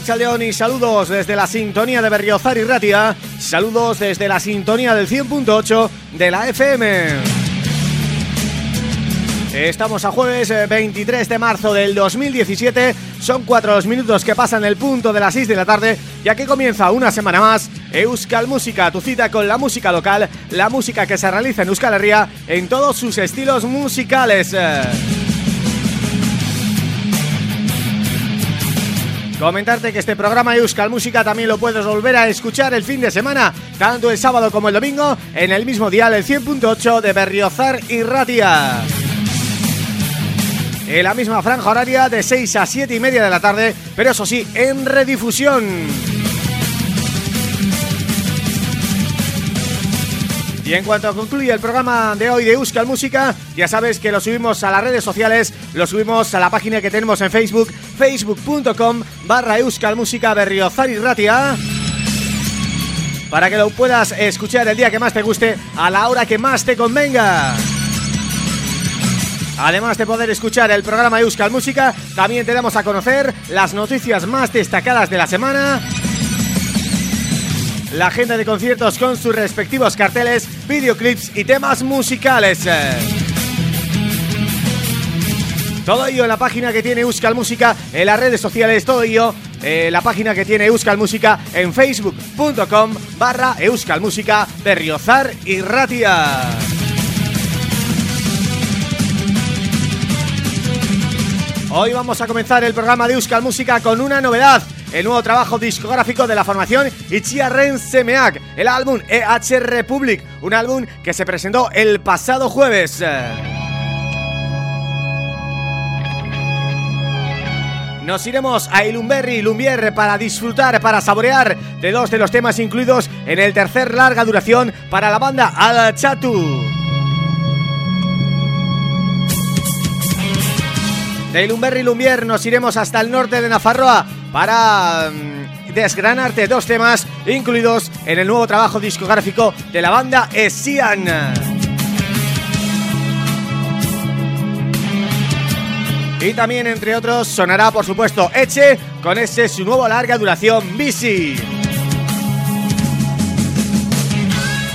A Racha León y saludos desde la sintonía de Berriozar y Ratia. Saludos desde la sintonía del 100.8 de la FM Estamos a jueves 23 de marzo del 2017 Son cuatro los minutos que pasan el punto de las 6 de la tarde Ya que comienza una semana más Euskal Música, tu cita con la música local La música que se realiza en Euskal Herria En todos sus estilos musicales Comentarte que este programa Euskal Música también lo puedes volver a escuchar el fin de semana, tanto el sábado como el domingo, en el mismo dial, el 100.8 de Berriozar y Ratia. en la misma franja horaria de 6 a 7 y media de la tarde, pero eso sí, en redifusión. Y en cuanto concluye el programa de hoy de Euskal Música, ya sabes que lo subimos a las redes sociales, lo subimos a la página que tenemos en Facebook, facebook.com barra Euskal Música Ratia para que lo puedas escuchar el día que más te guste, a la hora que más te convenga. Además de poder escuchar el programa Euskal Música, también te damos a conocer las noticias más destacadas de la semana la agenda de conciertos con sus respectivos carteles, videoclips y temas musicales. Todo ello en la página que tiene Euskal Música, en las redes sociales, todo ello en la página que tiene Euskal Música en facebook.com barra Euskal Música Berriozar y Ratia. Hoy vamos a comenzar el programa de Euskal Música con una novedad el nuevo trabajo discográfico de la formación Ren Semeak, el álbum EH Republic, un álbum que se presentó el pasado jueves. Nos iremos a Ilumberri y Lumbier para disfrutar, para saborear de dos de los temas incluidos en el tercer larga duración para la banda Al Chatu. De Ilumberri y nos iremos hasta el norte de Nafarroa para mm, desgranarte dos temas incluidos en el nuevo trabajo discográfico de la banda Esian. Y también, entre otros, sonará, por supuesto, Eche con ese su nuevo larga duración, Bici.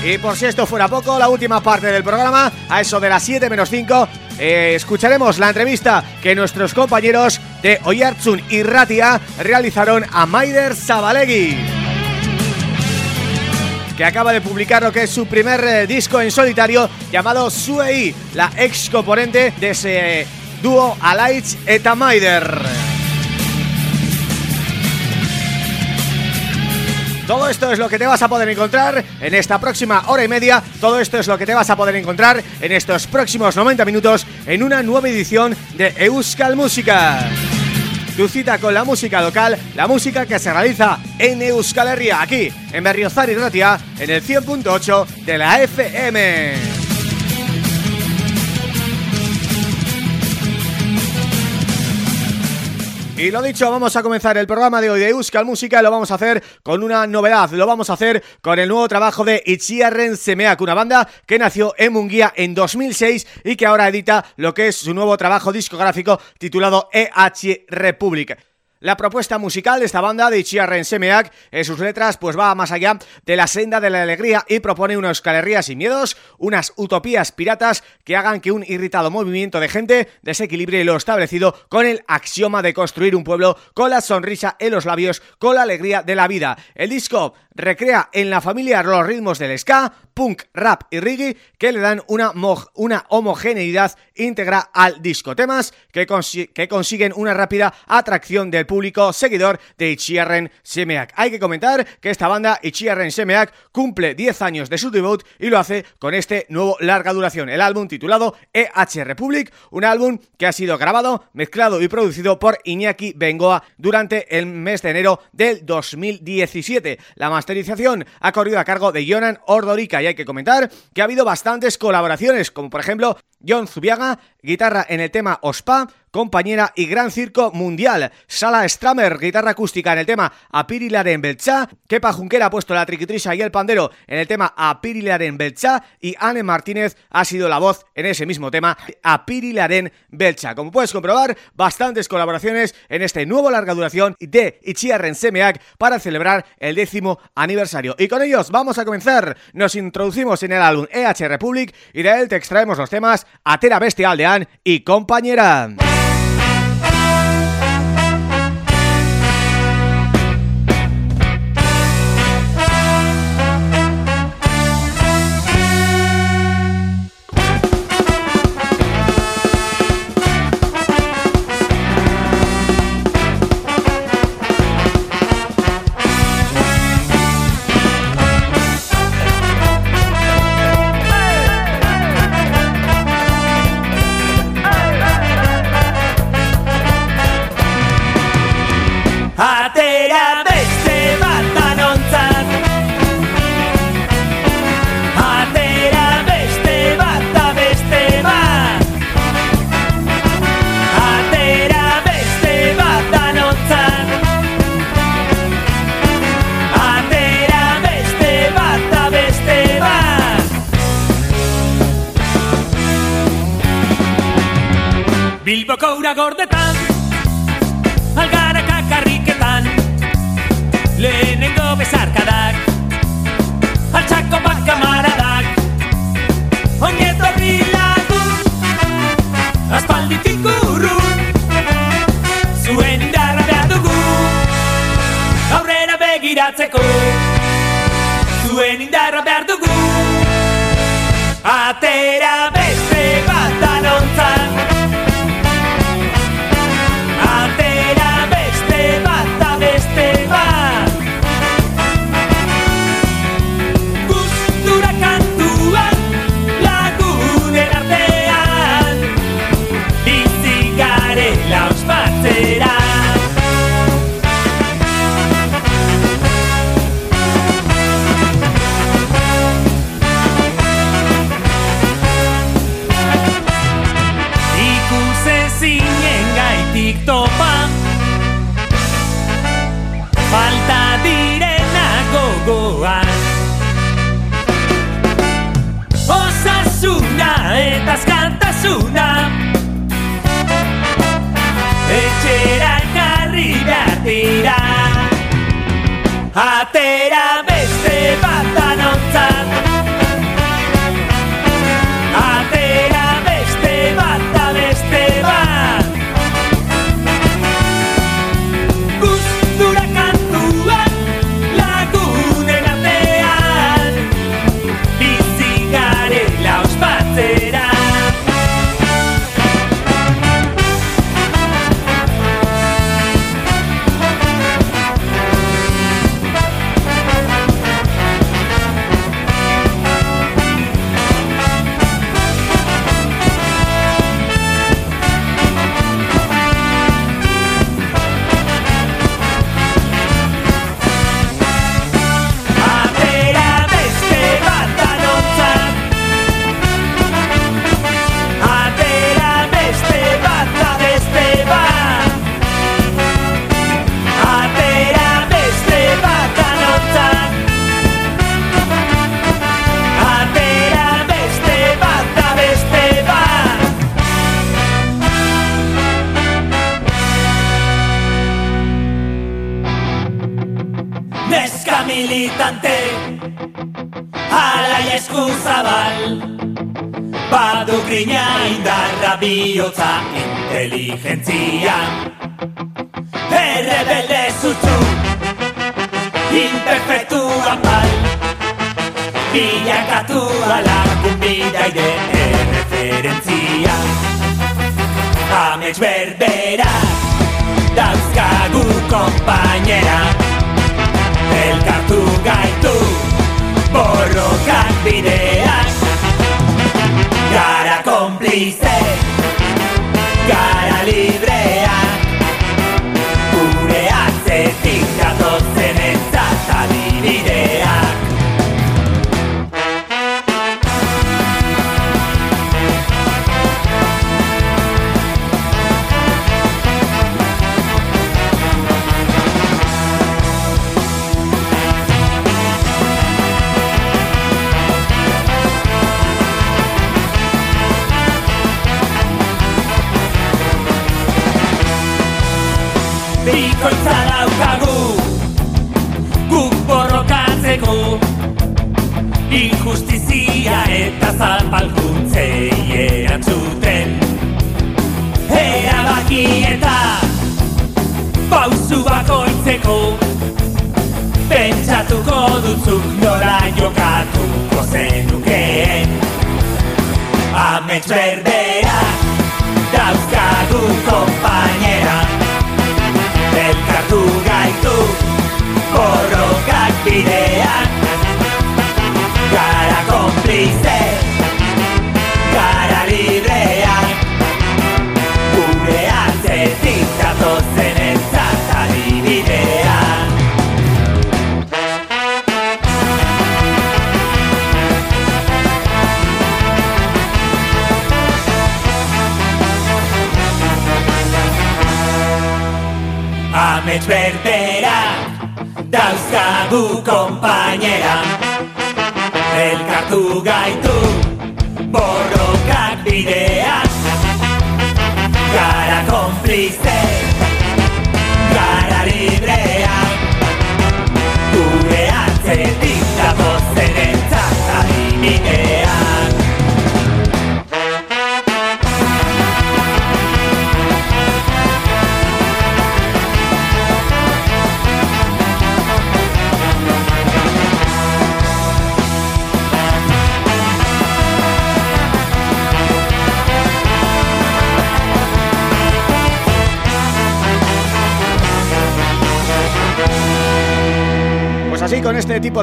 Y por si esto fuera poco, la última parte del programa, a eso de las 7 menos 5, eh, escucharemos la entrevista que nuestros compañeros de Oyartsun y Ratia realizaron a Maider Zabalegui que acaba de publicar lo que es su primer eh, disco en solitario llamado Suei, la ex componente de ese dúo Alights eta Maider. Todo esto es lo que te vas a poder encontrar en esta próxima hora y media. Todo esto es lo que te vas a poder encontrar en estos próximos 90 minutos En una nueva edición de Euskal Música. Tu cita con la música local, la música que se realiza en Euskal Herria Aquí, en Berriozar y Ratia, en el 100.8 de la FM Y lo dicho, vamos a comenzar el programa de hoy de Euskal Música lo vamos a hacer con una novedad, lo vamos a hacer con el nuevo trabajo de Itziarren Semeak, una banda que nació en Munguía en 2006 y que ahora edita lo que es su nuevo trabajo discográfico titulado EH Republic. La propuesta musical de esta banda de Ichiarren Semeak en sus letras pues va más allá de la senda de la alegría y propone unas escalerías sin miedos, unas utopías piratas que hagan que un irritado movimiento de gente desequilibre lo establecido con el axioma de construir un pueblo con la sonrisa en los labios, con la alegría de la vida. El disco recrea en la familia los ritmos del ska, punk, rap y reggae que le dan una, una homogeneidad íntegra al disco. Temas que, que consiguen una rápida atracción del público seguidor de Ichiarren Semeak. Hay que comentar que esta banda, Ichiarren Semeak, cumple 10 años de su debut y lo hace con este nuevo larga duración. El álbum titulado EH Republic, un álbum que ha sido grabado, mezclado y producido por Iñaki Bengoa durante el mes de enero del 2017. La masterización ha corrido a cargo de Jonan Ordorica y hay que comentar que ha habido bastantes colaboraciones, como por ejemplo John Zubiaga, guitarra en el tema Ospa, compañera y gran circo mundial. Sala Stramer, guitarra acústica en el tema Apirilaren Belcha. Kepa Junquera ha puesto la triquitrisa y el pandero en el tema Apirilaren Belcha. Y Anne Martínez ha sido la voz en ese mismo tema Apirilaren Belcha. Como puedes comprobar, bastantes colaboraciones en este nuevo larga duración de Ichiarren Semeak para celebrar el décimo aniversario. Y con ellos vamos a comenzar. Nos introducimos en el álbum EH Republic y de él te extraemos los temas Atera Bestial de Anne y compañera. Bilboko ura gordetan Algara kakarriketan Lehenengo bezarkadak Altsako baka maradak Oñeto brilatu Aspalditik urru Zuen indarra behar dugu. Aurrera begiratzeko Zuen indarra behar dugu. Atera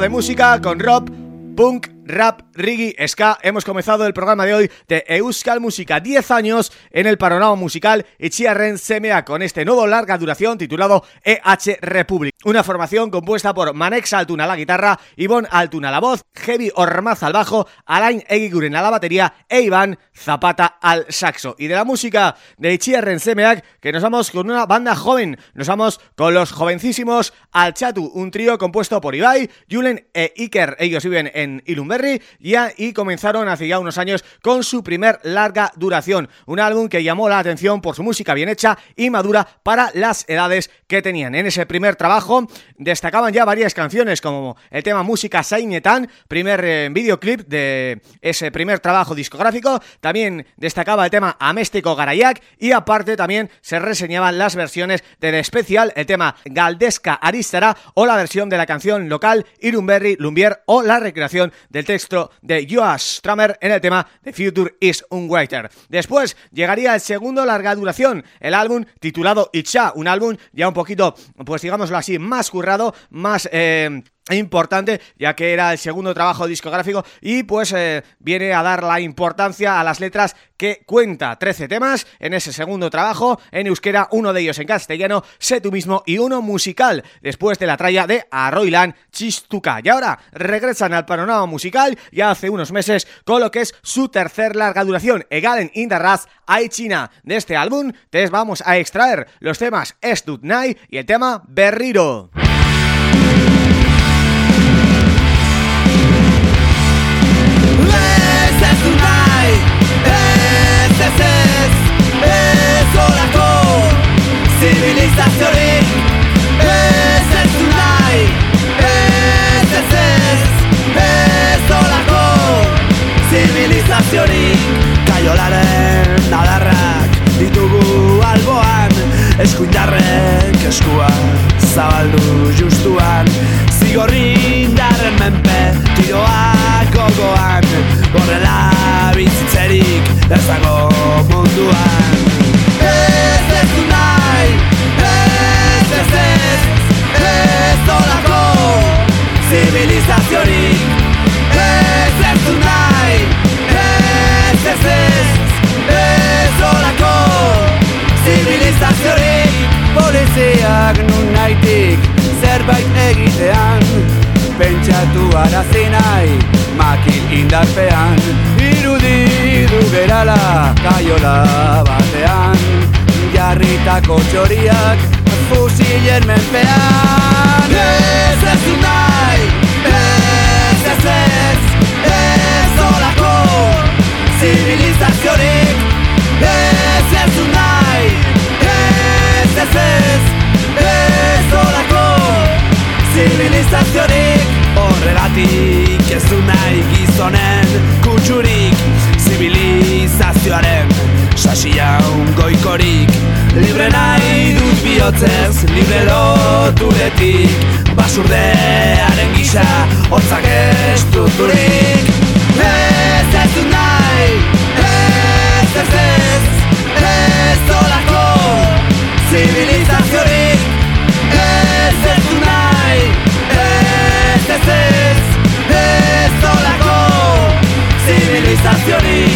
de música, con punk, reggae, ska, hemos comenzado el programa de hoy de Euskal Música 10 años en el panorama musical Itziarren Semea con este nuevo larga duración titulado EH Republic. Una formación compuesta por Manex Altuna a la guitarra, Ivonne Altuna a la voz, Heavy Ormaz al bajo, Alain Egiguren a la batería e Iván Zapata al saxo. Y de la música de Itziarren Semeak que nos vamos con una banda joven, nos vamos con los jovencísimos Alchatu, un trío compuesto por Ibai, Julen e Iker, ellos viven en Ilumberri y comenzaron hace ya unos años con su primer larga duración, un álbum que llamó la atención por su música bien hecha y madura para las edades que tenían. En ese primer trabajo destacaban ya varias canciones como el tema Música Sainetan, primer eh, videoclip de ese primer trabajo discográfico, también destacaba el tema Améstico Garayak y aparte también se reseñaban las versiones del especial, el tema Galdesca Aristara o la versión de la canción local Irumberri Lumbier o la recreación del texto de Joas Stramer en el tema The Future is Unwriter. Después llegaría el segundo larga duración, el álbum titulado Itcha, un álbum ya un poquito, pues digámoslo así, más currado, más... Eh, importante ya que era el segundo trabajo discográfico y pues eh, viene a dar la importancia a las letras que cuenta. 13 temas en ese segundo trabajo en euskera, uno de ellos en castellano, Sé tú mismo y uno musical después de la tralla de Arroilan Chistuca. Y ahora regresan al panorama musical ya hace unos meses con lo que es su tercer larga duración Egalen in the Raz China. De este álbum te vamos a extraer los temas Estut Night y el tema Berriro ez ez Ez olako zibilizaziorik. Ez ez du nahi Ez ez ez Ez olako zibilizaziorik. Kaiolaren nadarrak ditugu alboan Eskuindarrek eskua zabaldu justuan. Zigorrin darren menpe tiroak gogoan Horrela bizitzerik ez dago munduan. Ez ez du nahi, ez ez ez, ez olako zibilizaziorik. Ez ez du nahi, ez ez ez, ez olako zibilizaziorik. Poliziak nun nahitik zerbait egitean Pentsatu arazi nahi makin indarpean. Irudi du gerala kaiola batean. Jarritako txoriak fusilen menpean. Ez ez du nahi, ez ez ez, ez olako zibilizaziorik. Ez ez du nahi, ez ez ez, ez olako zibilizaziorik Horregatik ez du nahi gizonen kutsurik Zibilizazioaren sasia ungoikorik Libre nahi dut bihotzez, libre loturetik Basurdearen gisa, hotzak ez duturik Ez ez du nahi, ez ez ez, ez olako Zibilizaziorik, ez ez olako zibilizaziorik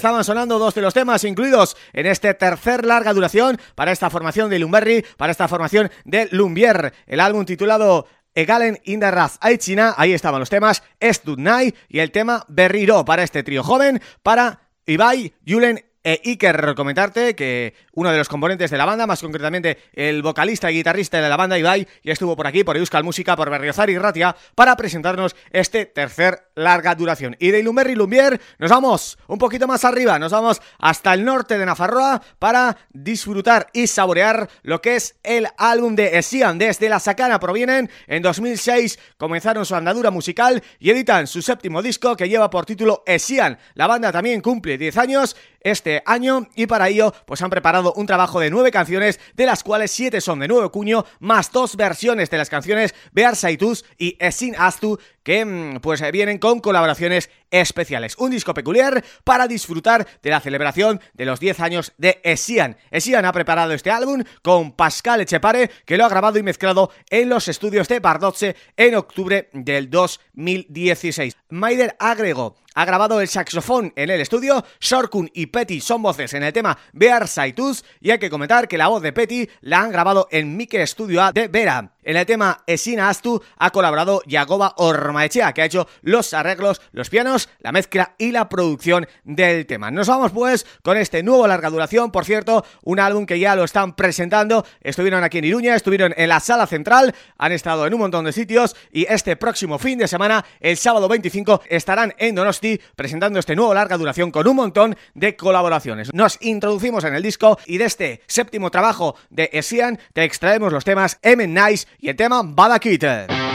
estaban sonando dos de los temas incluidos en este tercer larga duración para esta formación de Lumberry, para esta formación de Lumbier, el álbum titulado Egalen in der Raz Aichina, ahí estaban los temas Estudnai y el tema Berriro para este trío joven, para Ibai, Julen e Iker comentarte que uno de los componentes de la banda, más concretamente el vocalista y guitarrista de la banda Ibai, ya estuvo por aquí, por Euskal Música, por Berriozar y Ratia, para presentarnos este tercer larga duración. Y de Ilumberri Lumbier nos vamos un poquito más arriba, nos vamos hasta el norte de Nafarroa para disfrutar y saborear lo que es el álbum de Esian. Desde La Sacana provienen, en 2006 comenzaron su andadura musical y editan su séptimo disco que lleva por título Esian. La banda también cumple 10 años este año. Y para ello pues han preparado un trabajo de nueve canciones de las cuales siete son de nuevo cuño más dos versiones de las canciones Bear Saitus y Esin Astu que mm, pues vienen con colaboraciones especiales. Un disco peculiar para disfrutar de la celebración de los 10 años de Esian. Esian ha preparado este álbum con Pascal Echepare que lo ha grabado y mezclado en los estudios de Bardotse en octubre del 2016. Maider Agrego ha grabado el saxofón en el estudio, Sorkun y Petty son voces en el tema Bear Saitus y hay que comentar que la voz de Petty la han grabado en Mike Studio A de Vera. En el tema Esina Astu ha colaborado Yagoba Ormaechea, que ha hecho los arreglos, los pianos, la mezcla y la producción del tema. Nos vamos pues con este nuevo larga duración, por cierto, un álbum que ya lo están presentando, estuvieron aquí en Iruña, estuvieron en la Sala Central, han estado en un montón de sitios y este próximo fin de semana, el sábado 25, estarán en Donosti presentando este nuevo larga duración con un montón de colaboraciones. Nos introducimos en el disco y de este séptimo trabajo de Esian te extraemos los temas M. Nice y el tema Badakit.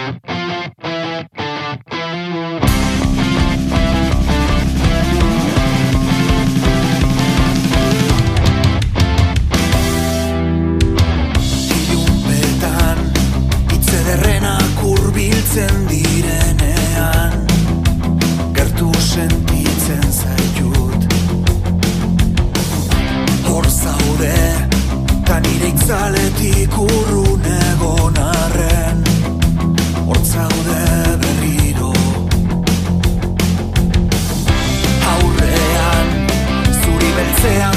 Urbiltzen direnean Gertu sentitzen zaitut. Hor zaude Ta nire itzaletik urrun egon arren. Hor zaude berriro. Aurrean Zuri beltzean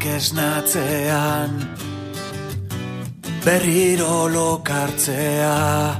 batetik esnatzean Berriro lokartzea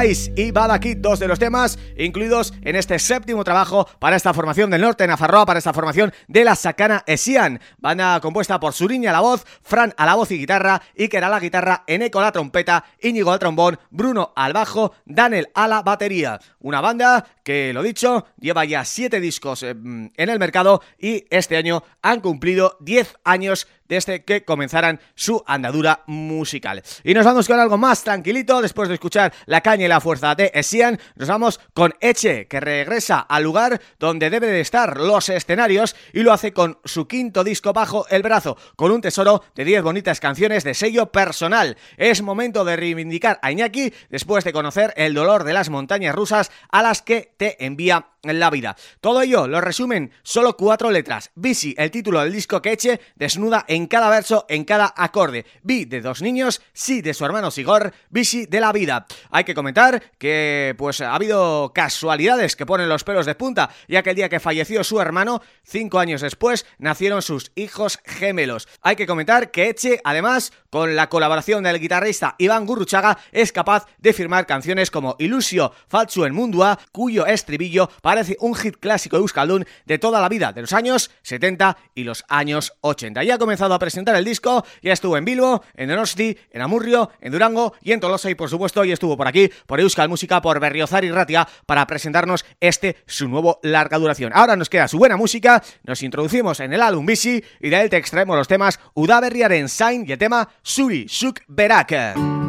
M-Nice y Badakit, dos de los temas incluidos en este séptimo trabajo para esta formación del norte de Nafarroa, para esta formación de la Sacana Esian, banda compuesta por Suriña a la voz, Fran a la voz y guitarra, Iker a la guitarra, Eneco a la trompeta, Íñigo al trombón, Bruno al bajo, Daniel a la batería. Una banda que, lo dicho, lleva ya siete discos eh, en el mercado y este año han cumplido 10 años desde que comenzaran su andadura musical. Y nos vamos con algo más tranquilito, después de escuchar La caña y la fuerza de Esian, nos vamos con Eche, que regresa al lugar donde debe de estar los escenarios y lo hace con su quinto disco bajo el brazo, con un tesoro de 10 bonitas canciones de sello personal. Es momento de reivindicar a Iñaki después de conocer el dolor de las montañas rusas a las que te envía en la vida. Todo ello lo resumen solo cuatro letras. Bici, el título del disco que eche, desnuda en cada verso, en cada acorde. Vi de dos niños, sí de su hermano Sigor, Bici de la vida. Hay que comentar que pues ha habido casualidades que ponen los pelos de punta, ya que el día que falleció su hermano, cinco años después, nacieron sus hijos gemelos. Hay que comentar que Eche, además, con la colaboración del guitarrista Iván Gurruchaga, es capaz de firmar canciones como Ilusio, Falsu en Mundua, cuyo estribillo parece un hit clásico de Euskaldun de toda la vida, de los años 70 y los años 80. Ya ha comenzado a presentar el disco, ya estuvo en Bilbo, en Donosti, en Amurrio, en Durango y en Tolosa y por supuesto ya estuvo por aquí, por Euskal Música, por Berriozar y Ratia para presentarnos este su nuevo larga duración. Ahora nos queda su buena música, nos introducimos en el álbum Bici y de él te extraemos los temas Udaberriaren Sain y el tema Suri Suk Berak.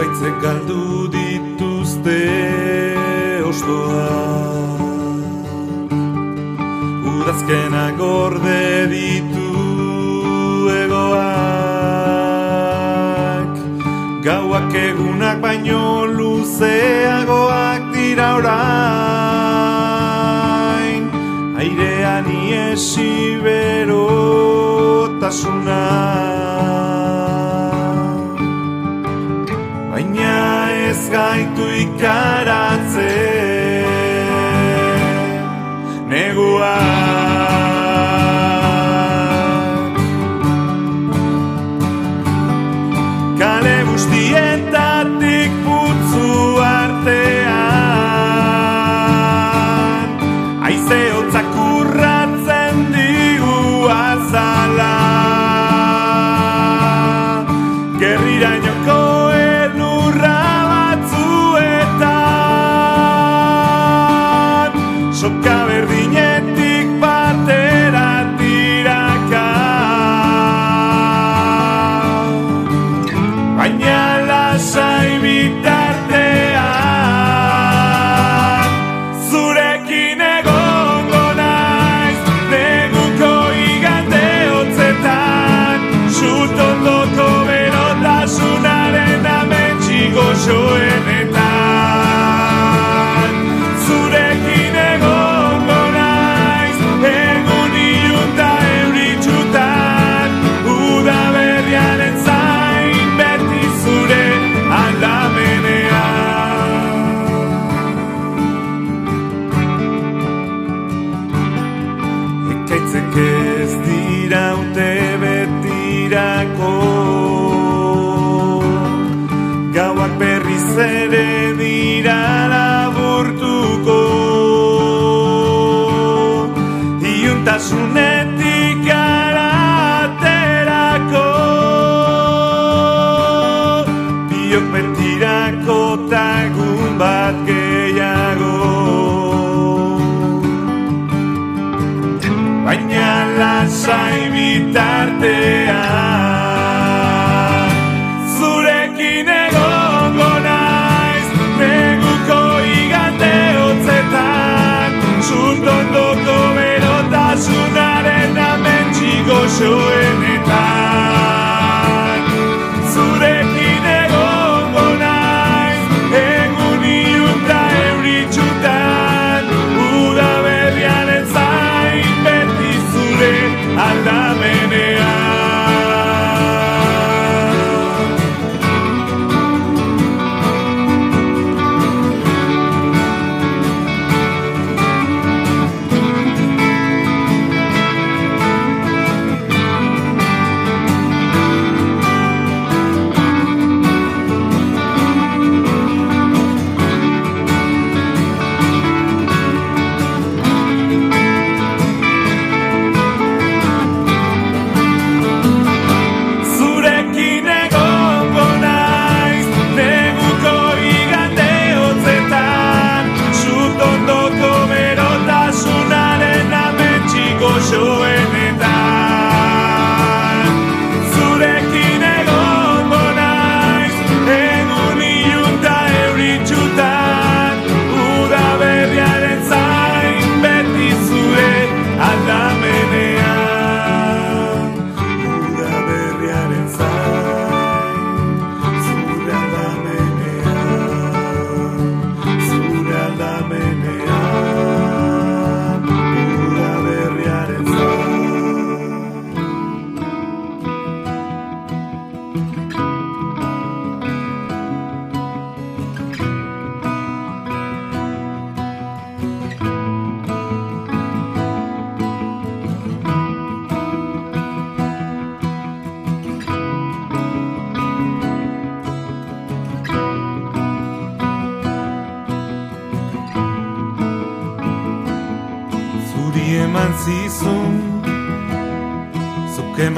zuaitzek galdu dituzte ostoa Udazkena gorde ditu egoak. Gauak egunak baino luzeagoak dira orain. Airean iesi berotasunak gaitu ikaratzen. Negua hacer se oye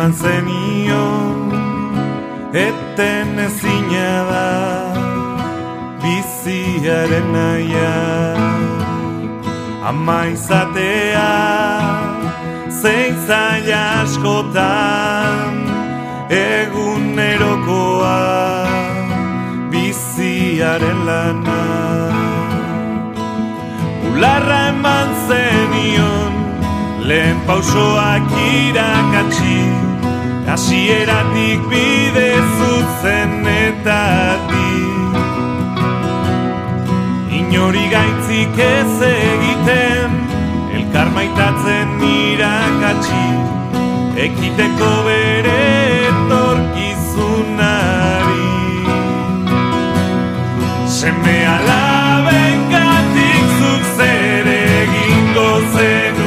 eman zenion Eten ezina da Biziaren naia Ama izatea Zein zaila askotan Egunerokoa Biziaren lana. Ularra eman zenion Lehen pausoak irakatsi Hasieratik bide zuzen eta di. Inori gaitzik ez egiten Elkar maitatzen irakatsi Ekiteko bere etorkizunari. Seme alaben gatik zuk zer egingo zenuke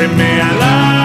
Seme alaben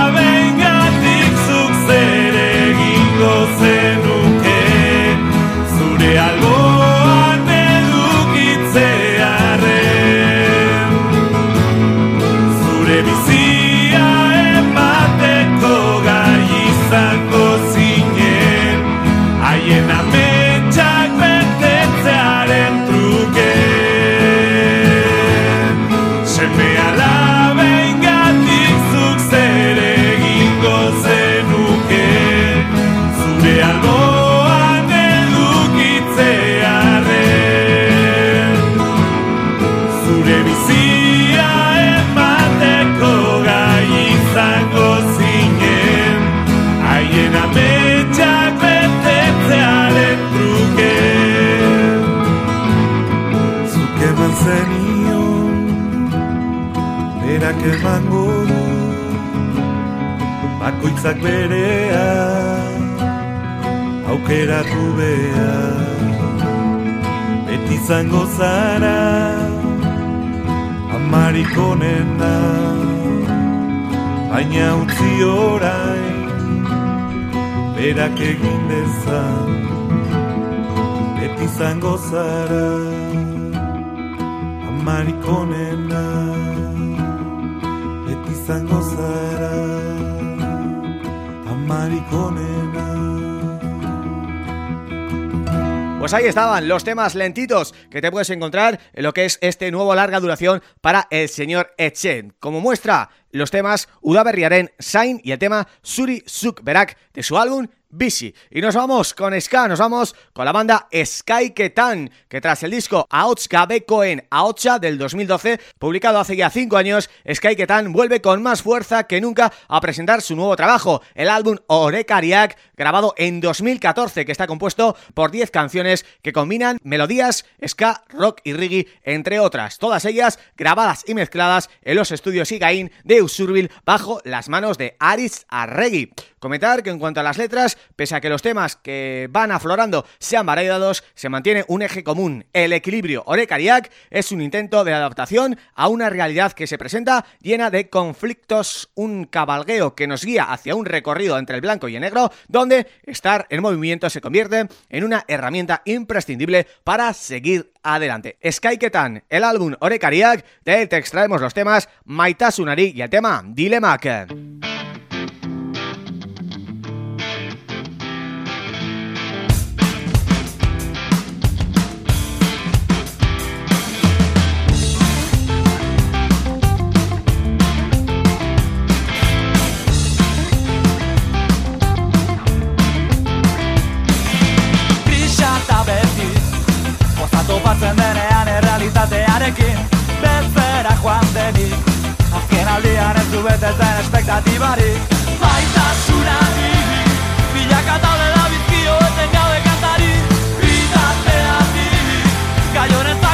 Bakoitzak berea Aukeratu behar. Beti zango zara Amarik onena. Baina utzi orain Berak egin dezan. Beti zango zara Amarik onena. Beti zango zara Pues ahí estaban los temas lentitos que te puedes encontrar en lo que es este nuevo larga duración para el señor Etchen. Como muestra los temas Udaberriaren Sain y el tema Suri Suk Berak de su álbum Bici. Y nos vamos con Ska, nos vamos con la banda Sky Ketan, que tras el disco Aots Gabekoen Aotcha del 2012, publicado hace ya 5 años, Sky Ketan vuelve con más fuerza que nunca a presentar su nuevo trabajo, el álbum Orekariak, grabado en 2014, que está compuesto por 10 canciones que combinan melodías, ska, rock y reggae, entre otras, todas ellas grabadas y mezcladas en los estudios Igain de Usurbil bajo las manos de Aris Arregui. Comentar que en cuanto a las letras, pese a que los temas que van aflorando sean variados, se mantiene un eje común. El equilibrio Orekariak es un intento de adaptación a una realidad que se presenta llena de conflictos, un cabalgueo que nos guía hacia un recorrido entre el blanco y el negro, donde estar en movimiento se convierte en una herramienta imprescindible para seguir adelante. Sky Ketan, el álbum Orekariak, de él te extraemos los temas Maitasunari y el tema Dilemak. Denik. Azken aldian ez du betetzen espektatibarik. Maitasuna niri Bilaka talde da bizkio eten gabe kantari Bidatea niri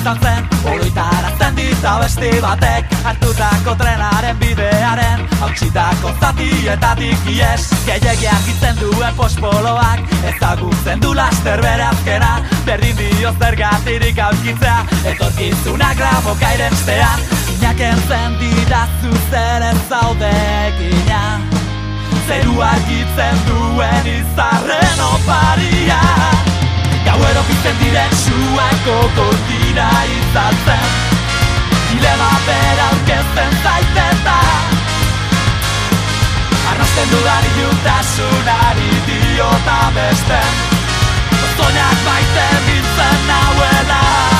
izan zen Oroitarazten dit abesti batek Hartutako trenaren bidearen Hautsitako zatietatik ies Gehiegi argitzen duen pospoloak Ezagutzen du laster bere azkena. Berdin dio zergatirik aurkitzea Etorkizunak gramoka irenstean Inak entzen didazu zer ez zaude egina. Zeru argitzen duen izarren oparia. Gauero pizten diren suako kortina izatzen Dilema bera aurkezten zaiteta Arrasten dudan iluntasunari diota beste Ozoinak baite biltzen nauela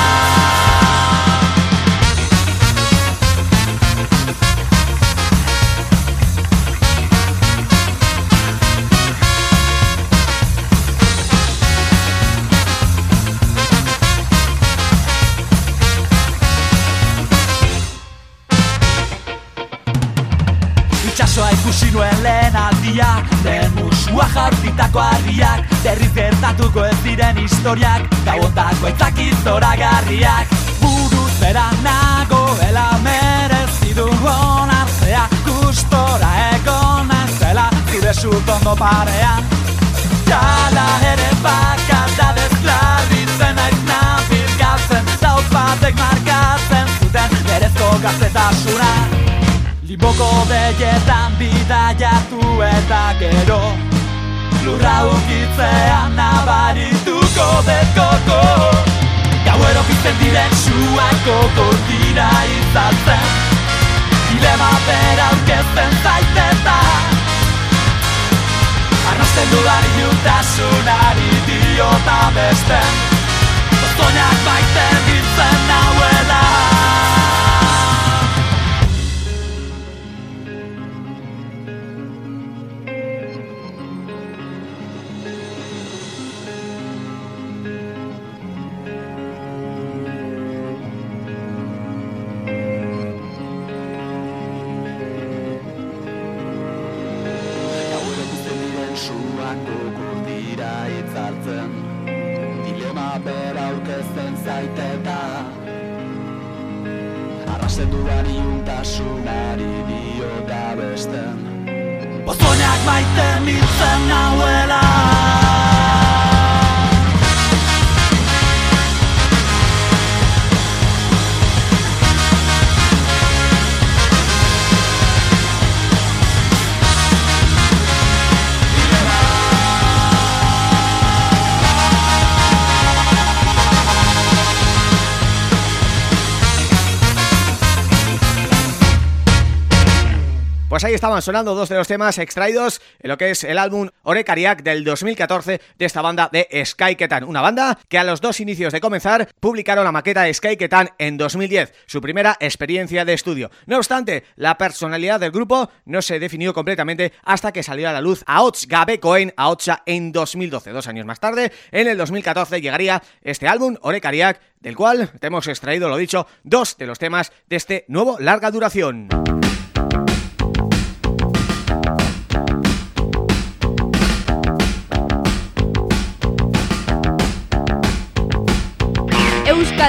Itxasoa ikusi nuen lehen aldia Lehen musua jartitako harriak Derriz gertatuko ez diren historiak Gauontako aitzaki zoragarriak. Buruz bera nagoela merezi du onartzea Gustora egon naizela Zure sut ondo parean. Jala ere bakar da desklaritzen aiz nabilgatzen Dauz batek markatzen zuten berezko gaztetasuna Liboko begietan bidaiatu eta gero Lurra ukitzean nabarituko dezkoko Gauero pizten diren suako kortira izatzen Dilema bera aurkezten zaiteta. Arrasten dudan iluntasunari diota besten. Ozoinak baiten ditzen nauela Ozoinak maiten nintzen nauela Pues ahí estaban sonando dos de los temas extraídos en lo que es el álbum Orekariak del 2014 de esta banda de Sky Ketan, una banda que a los dos inicios de comenzar publicaron la maqueta de Sky Ketan en 2010, su primera experiencia de estudio. No obstante, la personalidad del grupo no se definió completamente hasta que salió a la luz Aots Gabe Cohen Aotsa en 2012. Dos años más tarde, en el 2014 llegaría este álbum Orekariak, del cual te hemos extraído, lo dicho, dos de los temas de este nuevo larga duración.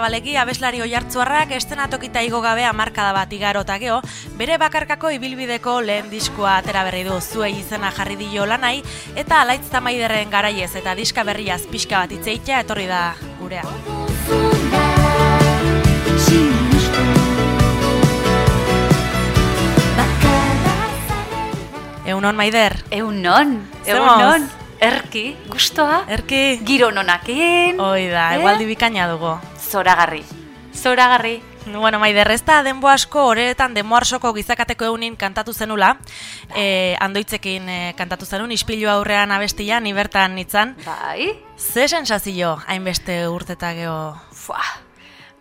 Maider Zabalegi abeslari oiartzuarrak estenatokita igo gabe hamarkada bat igaro eta geho, bere bakarkako ibilbideko lehen diskoa atera berri du. Zuei izena jarri dio lanai, eta alaitzta Maiderren garaiez eta diska berriaz pixka bat itzeitea etorri da gurea. Eunon Maider, Eunon, eunon, erki, gustoa, erki, giro nonakin, hoi da, Eh? egualdi bikaina dugu. Zoragarri, zoragarri, Bueno, Maider, ez da denbo asko horretan demoarsoko gizakateko eunin kantatu zenula, e, andoitzekin e, kantatu zenun, ispilu aurrean abestia, ni bertan nitzan. bai, Ze sensazio hainbeste urteta geho? fua,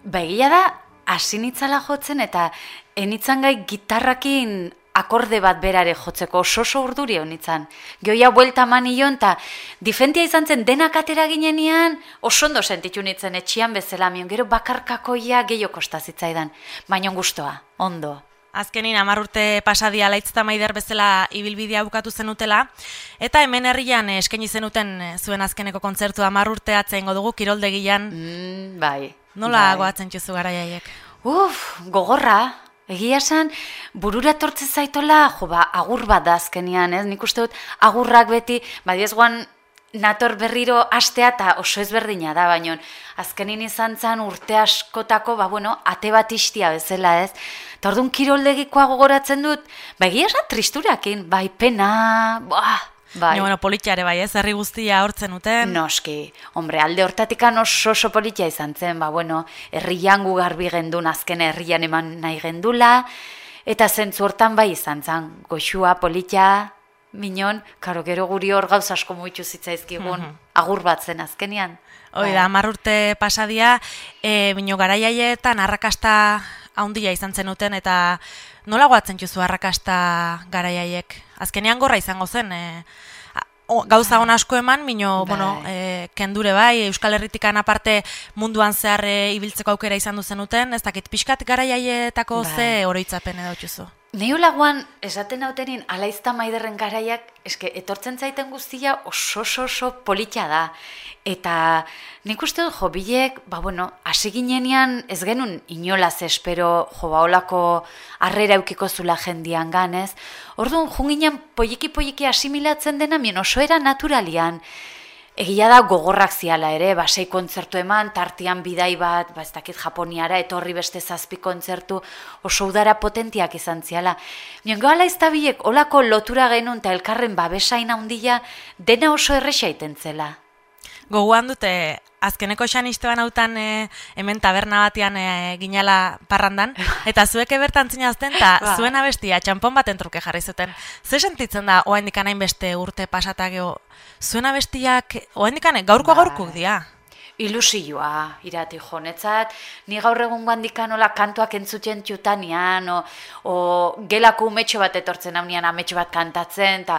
begia da, hasi nitzala jotzen eta enitzan gai gitarrakin akorde bat berare jotzeko oso oso urduri honitzan. Gioia buelta manion eta difentia izan zen denak atera ginenean oso ondo sentitu nitzen etxian bezala mion, gero bakarkakoia gehiago kosta zitzaidan, baina gustoa, ondo. Azkenin hamar urte pasadia laitzta maider bezala ibilbidea bukatu zenutela, eta hemen herrian eskaini zenuten zuen azkeneko kontzertu hamar urte atzeingo dugu kiroldegian. Mm, bai. Nola bai. goatzen txuzu garaiaiek? Uf, gogorra, Egia esan, burura tortze zaitola, jo ba, agur bat da azkenean, ez? Nik uste dut, agurrak beti, badiez guan, nator berriro astea eta oso ezberdina da, baino azkenin izan zen urte askotako, ba, bueno, ate bat istia bezala, ez? Eta orduan kiroldegikoa gogoratzen dut, ba, egia esan tristurakin, bai, pena, bah, bai. Ni, bueno, politxare bai, ez, herri guztia hortzen uten. Noski, hombre, alde hortatikan oso oso politia izan zen, ba, bueno, herrian gu garbi gendun, azken herrian eman nahi gendula, eta zentzu hortan bai izan zen, goxua, politia, minon, karo gero guri hor gauz asko muitu zitzaizkigun, Mhm. agur bat zen azkenian. Hoi da, hamar urte pasadia, e, bino garaiaietan arrakasta haundia izan zenuten, eta nola guatzen juzu arrakasta garaiaiek? Azkenean gorra izango zen, e, o- gauza hon asko eman, bino, Bai. bueno, e, kendure bai, Euskal Herritikan aparte munduan zehar e, ibiltzeko aukera izan du zenuten, ez dakit pixkat garaiaietako Bai. ze oroitzapen edo juzu? Neolagoan, esaten hautenin, alaizta maiderren garaiak, eske, etortzen zaiten guztia oso oso oso politia da. Eta nik uste dut, jo, bilek, ba, bueno, hasi ginenean ez genuen inolaz espero, jo, ba, olako harrera eukiko zula jendian ganez. Orduan, junginan poliki-poliki asimilatzen dena, mien oso era naturalian. Egia da gogorrak ziala ere, ba, sei kontzertu eman, tartian bidai bat, ba, ez dakit Japoniara, etorri beste zazpi kontzertu, oso udara potentiak izan ziala. Nien gala ez da biek, olako lotura genuen eta elkarren babesain handia, dena oso erresa iten zela. Gogoan dute, azkeneko xanistean hautan e, hemen taberna batean e, ginala parrandan, eta zuek ebertan zinazten, eta Ba. zuen abestia txampon baten truke jarri zuten. Ze sentitzen da, oa indikanain beste urte pasata geho, zuen abestiak, oa indikane, gaurko Bai. gaurkuk dira. Ilusioa, irati jonetzat, ni gaur egun bandikan nola kantuak entzuten txutanian, o, o gelako umetxo bat etortzen haunean ametxo bat kantatzen, eta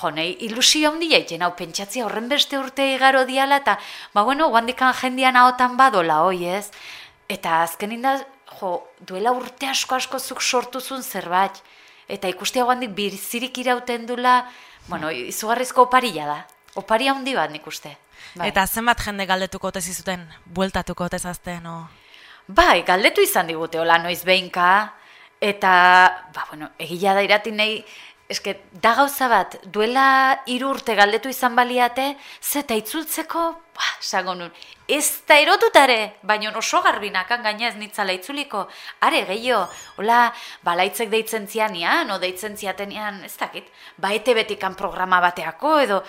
jo, nahi ilusio handia egiten hau pentsatzea horren beste urte igaro diala, eta ba bueno, guandikan jendian ahotan badola, hoi ez? Eta azkenin da, jo, duela urte asko asko zuk sortuzun zerbait, eta ikustia guandik bizirik irauten dula, bueno, izugarrizko oparia da, oparia handi bat nik uste. Bai. Eta zenbat jende galdetuko ote zizuten, bueltatuko ote zazten, o... Bai, galdetu izan digute, hola noiz behinka, eta, ba, bueno, egila da irati nahi, eske, da gauza bat, duela urte galdetu izan baliate, zeta itzultzeko, ba, esango nun, ez da erotutare, baina oso garbinakan gaina ez nitzala itzuliko, are gehiago, hola, balaitzek deitzen zianian, o deitzen ziatenian, ez dakit, ba, ete betikan programa bateako, edo,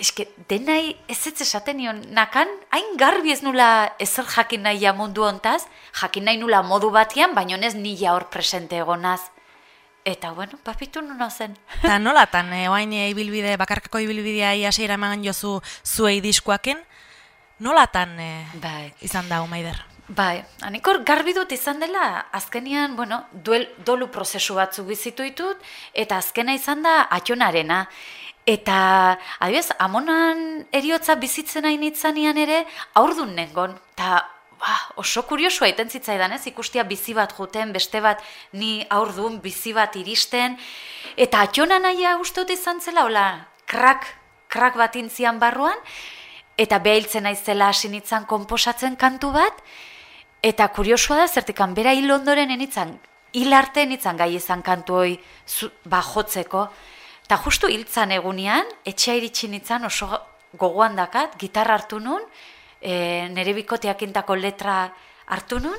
Eske, denai ez ez esaten nion, nakan, hain garbi ez nula ezer jakin nahi mundu ontaz, jakin nahi nula modu batian, baino ez nila hor presente egonaz. Eta, bueno, papitu nuna zen. Eta nolatan, e, oain e, ibilbide, bakarkako ibilbidea hasiera eman jozu zuei diskoakin, nolatan e, Bai. izan da, Maider? Bai, anikor garbi dut izan dela, azkenean, bueno, duel, dolu prozesu batzuk bizitu ditut, eta azkena izan da atxonarena. Eta, adibidez, amonan eriotza bizitzen hain itzanean ere, aurdun nengon. Eta, ba, oso kuriosua iten zitzaidan ez, ikustia bizi bat juten, beste bat ni aurdun bizi bat iristen. Eta atxona nahia uste dut izan zela, hola, krak, krak bat intzian barruan, eta behiltzen naizela hasi nitzan konposatzen kantu bat, eta kuriosua da, zertikan bera hil ondoren enitzan, hil arte enitzan gai izan kantu hoi ba jotzeko, eta justu hiltzan egunean, etxea iritsi nitzan oso gogoan dakat, gitarra hartu nun, e, nire bikoteak intako letra hartu nun,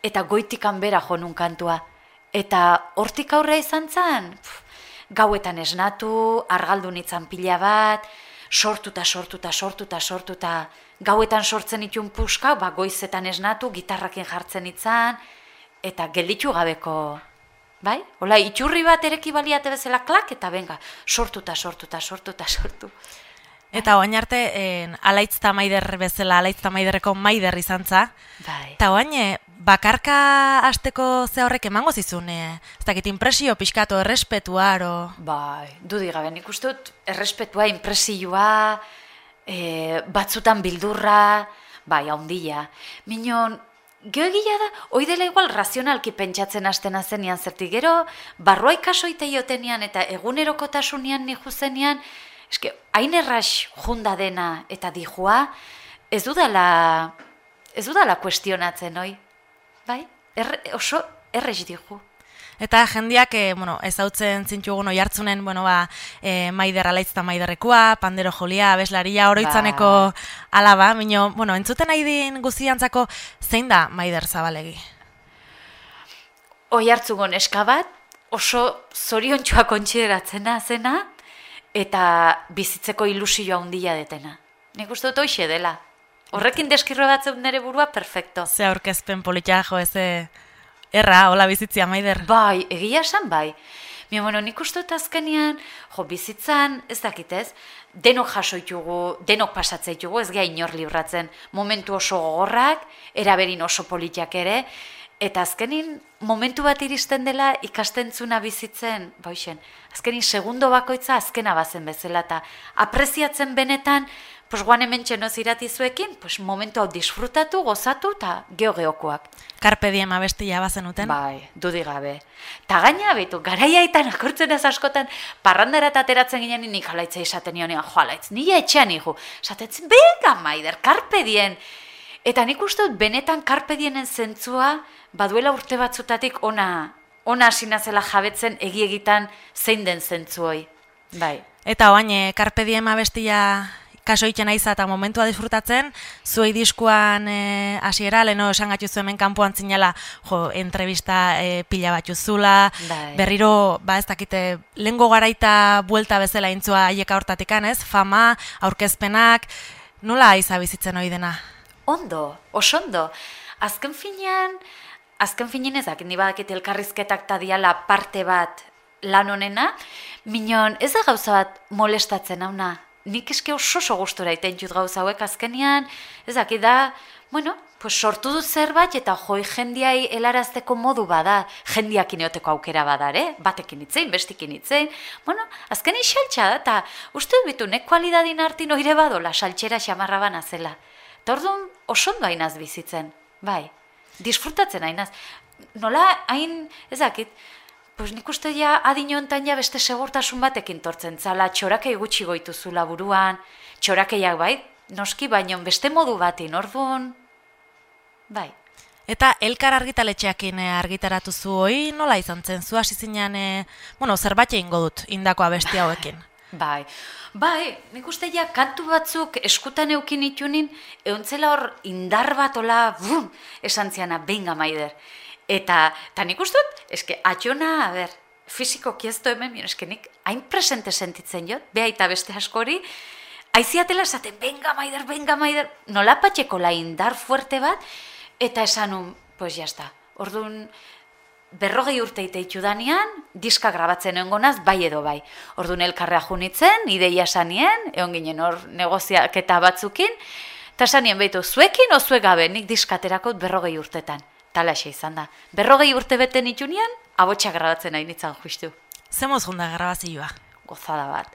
eta goitikan bera jo nun kantua. Eta hortik aurre izan zen, gauetan esnatu, argaldu nitzan pila bat, sortuta, sortuta, sortuta, sortuta, gauetan sortzen itun puska, ba, goizetan esnatu, gitarrakin jartzen itzan, eta gelditu gabeko, bai? Hola, itxurri bat ereki baliate bezala klak, eta benga, sortuta, sortuta, sortuta, sortu. Eta oain arte, en, alaitz maider bezala, alaitz maiderreko maider izan za. Bai. Eta oain, e, bakarka hasteko ze horrek emango zizun, e, ez dakit impresio pixkatu, errespetua, aro... Bai, dudi gabe, nik uste dut errespetua, impresioa, e, batzutan bildurra, bai, haundila. Minon, geoegia da, hoi dela igual razionalki pentsatzen hasten azenian zertik gero, barroa ikaso iteiotenean eta egunerokotasunean ni juzenean, eske, hain erras junda dena eta dijua, ez dudala, ez dudala kuestionatzen, oi? Bai? Erre, oso erres dihu. Eta jendiak, e, bueno, ezautzen zintugun oi hartzunen, bueno, ba, e, maider alaizta maiderrekua, pandero jolia, abeslaria, oroitzaneko alaba, mino, bueno, entzuten nahi din guziantzako, zein da maider zabalegi? Oi hartzugon eska bat, oso zoriontxua kontsideratzena zena, eta bizitzeko ilusioa handia detena. Nik uste dut hoxe dela. Horrekin deskirro batzen nire burua, perfecto. Ze aurkezpen politia jo, eze erra, hola bizitzia maider. Bai, egia esan bai. Mi, bueno, nik uste azkenean, jo, bizitzan, ez dakitez, denok jasoitugu, denok pasatzeitugu, ez geha inor libratzen, momentu oso gogorrak, eraberin oso politiak ere, eta azkenin, momentu bat iristen dela ikastentzuna bizitzen, boixen, azkenin, segundo bakoitza azkena bazen bezala, eta apreziatzen benetan, pues guan hemen txenoz iratizuekin, pues momentu hau disfrutatu, gozatu, eta geo-geokoak. Karpe diem abestia bazenuten? Bai, dudi gabe. Ta gaina, betu, garaiaitan akortzen ez askotan, parrandara eta ateratzen ginen nik alaitza izaten nionean, jo alaitz, nila etxean iku. Zaten, benga maider, karpe dien. Eta nik uste dut, benetan karpe dienen zentzua, baduela urte batzutatik ona, ona sinazela jabetzen egiegitan zein den zentzuoi. Bai. Eta oain, karpe diem abestia kaso itxen aiza eta momentua disfrutatzen, zuei diskuan e, hasiera leno esan gatzu hemen kanpoan zinela, jo, entrevista e, pila bat zula, Bai. berriro, ba ez dakite, lengo garaita buelta bezala intzua haieka hortatikan, ez? Fama, aurkezpenak, nola aiza bizitzen hori dena? Ondo, oso ondo. Azken finean, azken finean ez dakit, ni badakit elkarrizketak ta diala parte bat lan honena, minon ez da gauza bat molestatzen hauna. Nik eske oso oso gustora iten jut gauza hauek azkenian, ez dakit da, bueno, pues sortu dut zerbait eta joi jendiai helarazteko modu bada, jendiak ineoteko aukera badare, batekin itzein, bestikin itzein, bueno, azken xaltxa da, eta uste dut bitu, nek kualidadin artin oire badola, saltxera xamarra bana zela. Eta orduan oso ondo bizitzen, bai, disfrutatzen hainaz. Nola, hain, ez dakit, pues nik uste ja adin hontan ja beste segurtasun batekin tortzen zala, txorakei gutxi goituzula buruan, txorakeiak bai, noski baino beste modu batin, orduan, bai. Eta elkar argitaletxeakin eh, argitaratu zu hoi, nola izan zen, zu hasi zinean, eh, bueno, zerbait egingo dut indako abesti hauekin. Bai, bai, nik uste ja kantu batzuk eskutan eukin itunin, euntzela hor indar bat ola, bum, esan ziana, benga maider. Eta, eta nik uste dut, eske, atxona, a ber, fiziko kiezto hemen, mira, eske nik hain presente sentitzen jot, beha eta beste askori, aiziatela esaten, benga maider, benga maider, nola patxeko la indar fuerte bat, eta esanun, pues jazta, orduan, berrogei urte iteitu danean, diska grabatzen egon gonaz, bai edo bai. Orduan elkarrea junitzen, ideia sanien, egon ginen hor negoziaketa batzukin, eta sanien behitu, zuekin o zuek gabe, nik diskaterakot berrogei urtetan. Talaxe izan da. Berrogei urte bete nitunian, abotxa grabatzen nahi nitzan justu. Zemoz junda grabazioa? Gozada bat.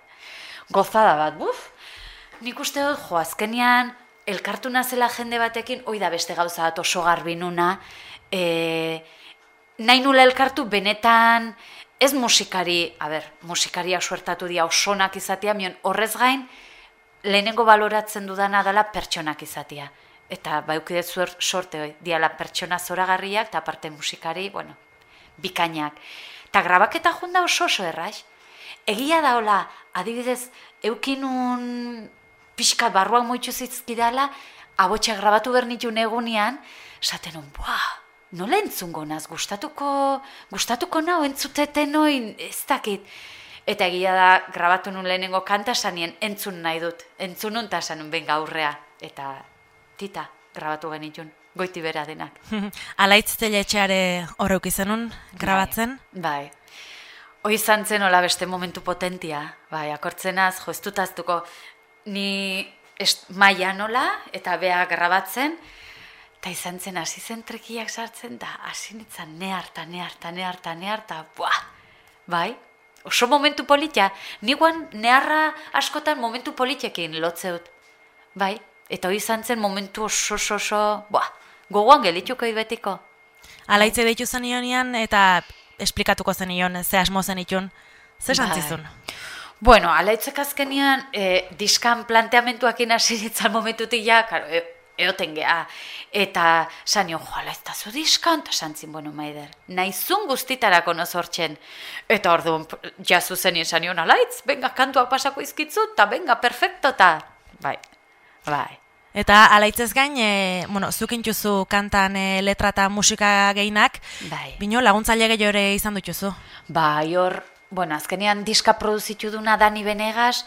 Gozada bat, buf. Nik uste dut, jo, azkenian, elkartu nazela jende batekin, oi da beste gauza bat oso garbi nuna, e, nahi nula elkartu benetan, ez musikari, a ber, musikaria suertatu dia osonak izatea, mion horrez gain, lehenengo baloratzen dudana dela pertsonak izatea. Eta baukide zuer sorte hoi, diala pertsona zoragarriak, eta aparte musikari, bueno, bikainak. Eta grabaketa junda oso oso erraz. Egia da hola, adibidez, eukinun pixka barruan moitzu zizkidala, abotxa grabatu bernitu negunean, esaten un, buah, nola entzungo naz, gustatuko, gustatuko nau entzuteten noin, ez dakit. Eta egia da, grabatu nun lehenengo kanta sanien, entzun nahi dut, entzun nun ta sanun benga aurrea. Eta tita, grabatu genitun, goiti bera denak. Alaitz teletxeare horreuk izenun grabatzen? Bai. Hoi izan zen hola beste momentu potentia. Bai, akortzenaz, jo, ez dut aztuko, ni est, maia nola, eta bea grabatzen, eta izan zen hasi zen trekiak sartzen, da hasi nintzen neharta, neharta, neharta, neharta, buah, bai, oso momentu politia, niguan neharra askotan momentu politiekin lotzeut, bai, eta hoi izan zen momentu oso, oso, oso, buah, gogoan gelituko betiko. Alaitze deitu zenionean eta esplikatuko zenion, ze asmo zenitun, ze Bai. santzizun? Bueno, alaitzek azkenian, e, diskan planteamentuakin hasi ditzan momentutik ja, karo, e, eoten geha. Eta sanio, joala ez da zu diskan, eta santzin, bueno, maider, naizun guztitarako nozortzen. Eta orduan, jazu zenien sanio, nalaitz, benga, kantuak pasako izkitzu, eta benga, perfecto, eta, bai, bai. Eta alaitzez gain, e, bueno, zuk intuzu kantan e, letra eta musika gehinak, Bai. bino laguntzaile gehiago ere izan dituzu. Bai, hor, bueno, azkenean diska produzitu duna Dani Benegas,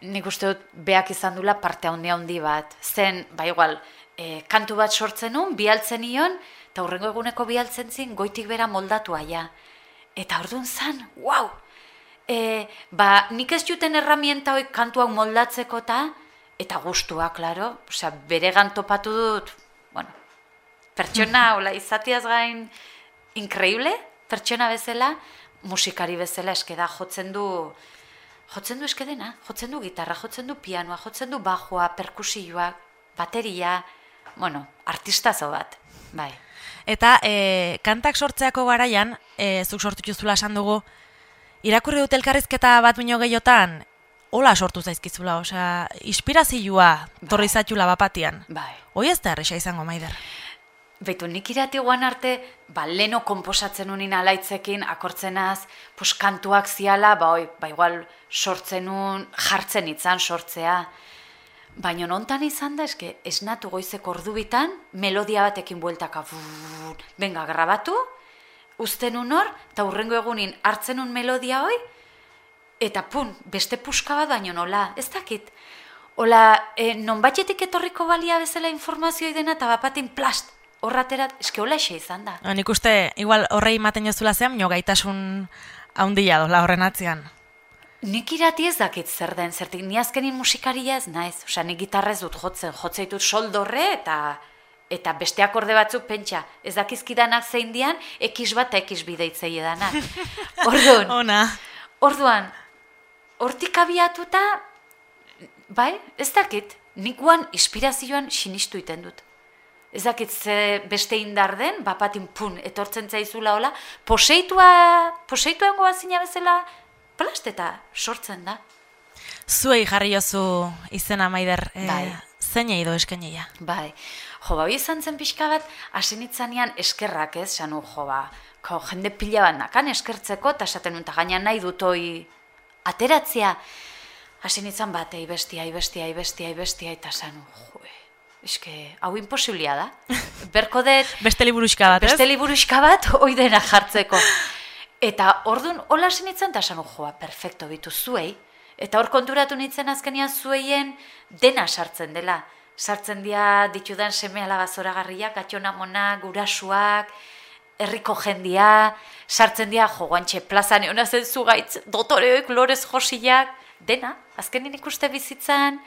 nik uste dut beak izan dula parte handi handi bat. Zen, ba igual, e, kantu bat sortzen nun, bialtzen nion, eta hurrengo eguneko bialtzen zin, goitik bera moldatu aia. Eta orduan zan, wow! E, ba, nik ez juten erramienta hoik kantuak moldatzeko ta, eta gustua, klaro, osea, beregan topatu dut, bueno, pertsona, hola, izatiaz gain, increíble, pertsona bezala, musikari bezala eskeda jotzen du, jotzen du eskedena, jotzen du gitarra, jotzen du pianoa, jotzen du bajoa, perkusioa, bateria, bueno, artistazo bat, bai. Eta e, kantak sortzeako garaian, e, zuk sortu juzula esan dugu, irakurri dut elkarrizketa bat bino gehiotan, hola sortu zaizkizula, osea, inspirazioa torri zaitula bapatian. Bai. Hoi ez da erresa izango, Maider. Beitu, nik irati guan arte, ba, leno komposatzen unin alaitzekin, akortzenaz, pues, kantuak ziala, ba, oi, ba, igual, sortzen un, jartzen itzan sortzea. Baina nontan izan da, eske, esnatu goizeko ordubitan, melodia batekin bueltaka, benga, grabatu, uzten un hor, eta hurrengo egunin hartzen un melodia hoi, eta pun, beste puska bat baino nola, ez dakit. Ola, e, nonbaitetik etorriko balia bezala informazioi dena, eta bapatin plast, horraterat, eske hola xe izan da. No, nik uste, igual horrei ematen jozula zean, mino gaitasun haundia dola horren atzean. Nik irati ez dakit zer den, zertik ni azkenin musikaria ez naiz. Osea, nik gitarrez dut jotzen, jotzen ditut soldorre eta eta beste akorde batzuk pentsa. Ez dakizkidanak zein dian, ekiz bat eta ekiz bideitzei edanak. Orduan, Ona. orduan, hortik abiatuta, bai, ez dakit, nik guan inspirazioan sinistu iten dut. Ez dakit ze beste indar den, bapatin pun, etortzen zaizula hola, poseitua, poseitua engoa zina bezala, plast eta sortzen da. Zuei jarri jozu izena, Maider, e, Bai. zeinei do eskeneia. Bai, jo, ba, hori izan zen pixka bat, hasi nitzanean eskerrak ez, sanu, jo, ba, ko, jende pila bat nakan eskertzeko, eta esaten nuen, eta gaina nahi dut hoi ateratzea. Hasi nitzan bat, bestia, ei bestia, ei bestia, bestia, eta sanu, jo, eske, hau imposiblia da. Berko dut, Beste liburuxka bat, ez? beste liburuxka bat, hoi dena jartzeko. Eta ordun hola hasi nintzen, eta esan, joa, perfecto, bitu zuei. Eta hor konturatu nintzen azkenia zueien dena sartzen dela. Sartzen dira ditudan seme alaba zoragarriak, atxona mona, gurasuak, herriko jendia, sartzen dira, jo, guantxe, plazan egon zen zugaitz, dotoreoek, lorez josiak, dena, azkenin ikuste bizitzan,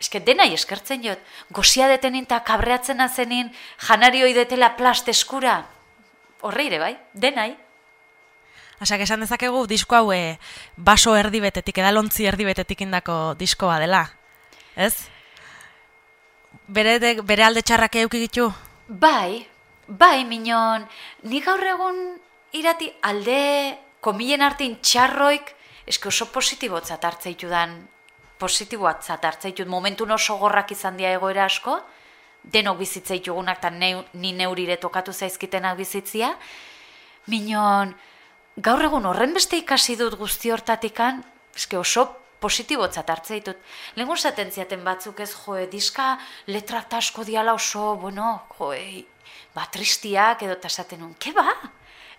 eske denai eskertzen jot, gozia detenin eta kabreatzen azenin, janari hoi detela plast eskura, horreire bai, denai, Osak, esan dezakegu disko hau e, baso erdibetetik, edalontzi erdibetetik indako diskoa dela. Ez? Bere, de, bere alde txarrak euki ditu? Bai, bai, minon, ni gaur egun irati alde komilen artin txarroik, eske oso positibotzat hartzeitu dan, positiboatzat hartzeitu, momentu oso gorrak izan dia egoera asko, denok bizitzeitugunak eta neu, ni neurire tokatu zaizkitenak bizitzia, minon, gaur egun horren beste ikasi dut guzti hortatikan, eske oso positibotzat hartze ditut. Lengun zaten ziaten batzuk ez, joe, diska letrak ta asko diala oso, bueno, joe, ba, tristiak edo tasaten nun, ke ba?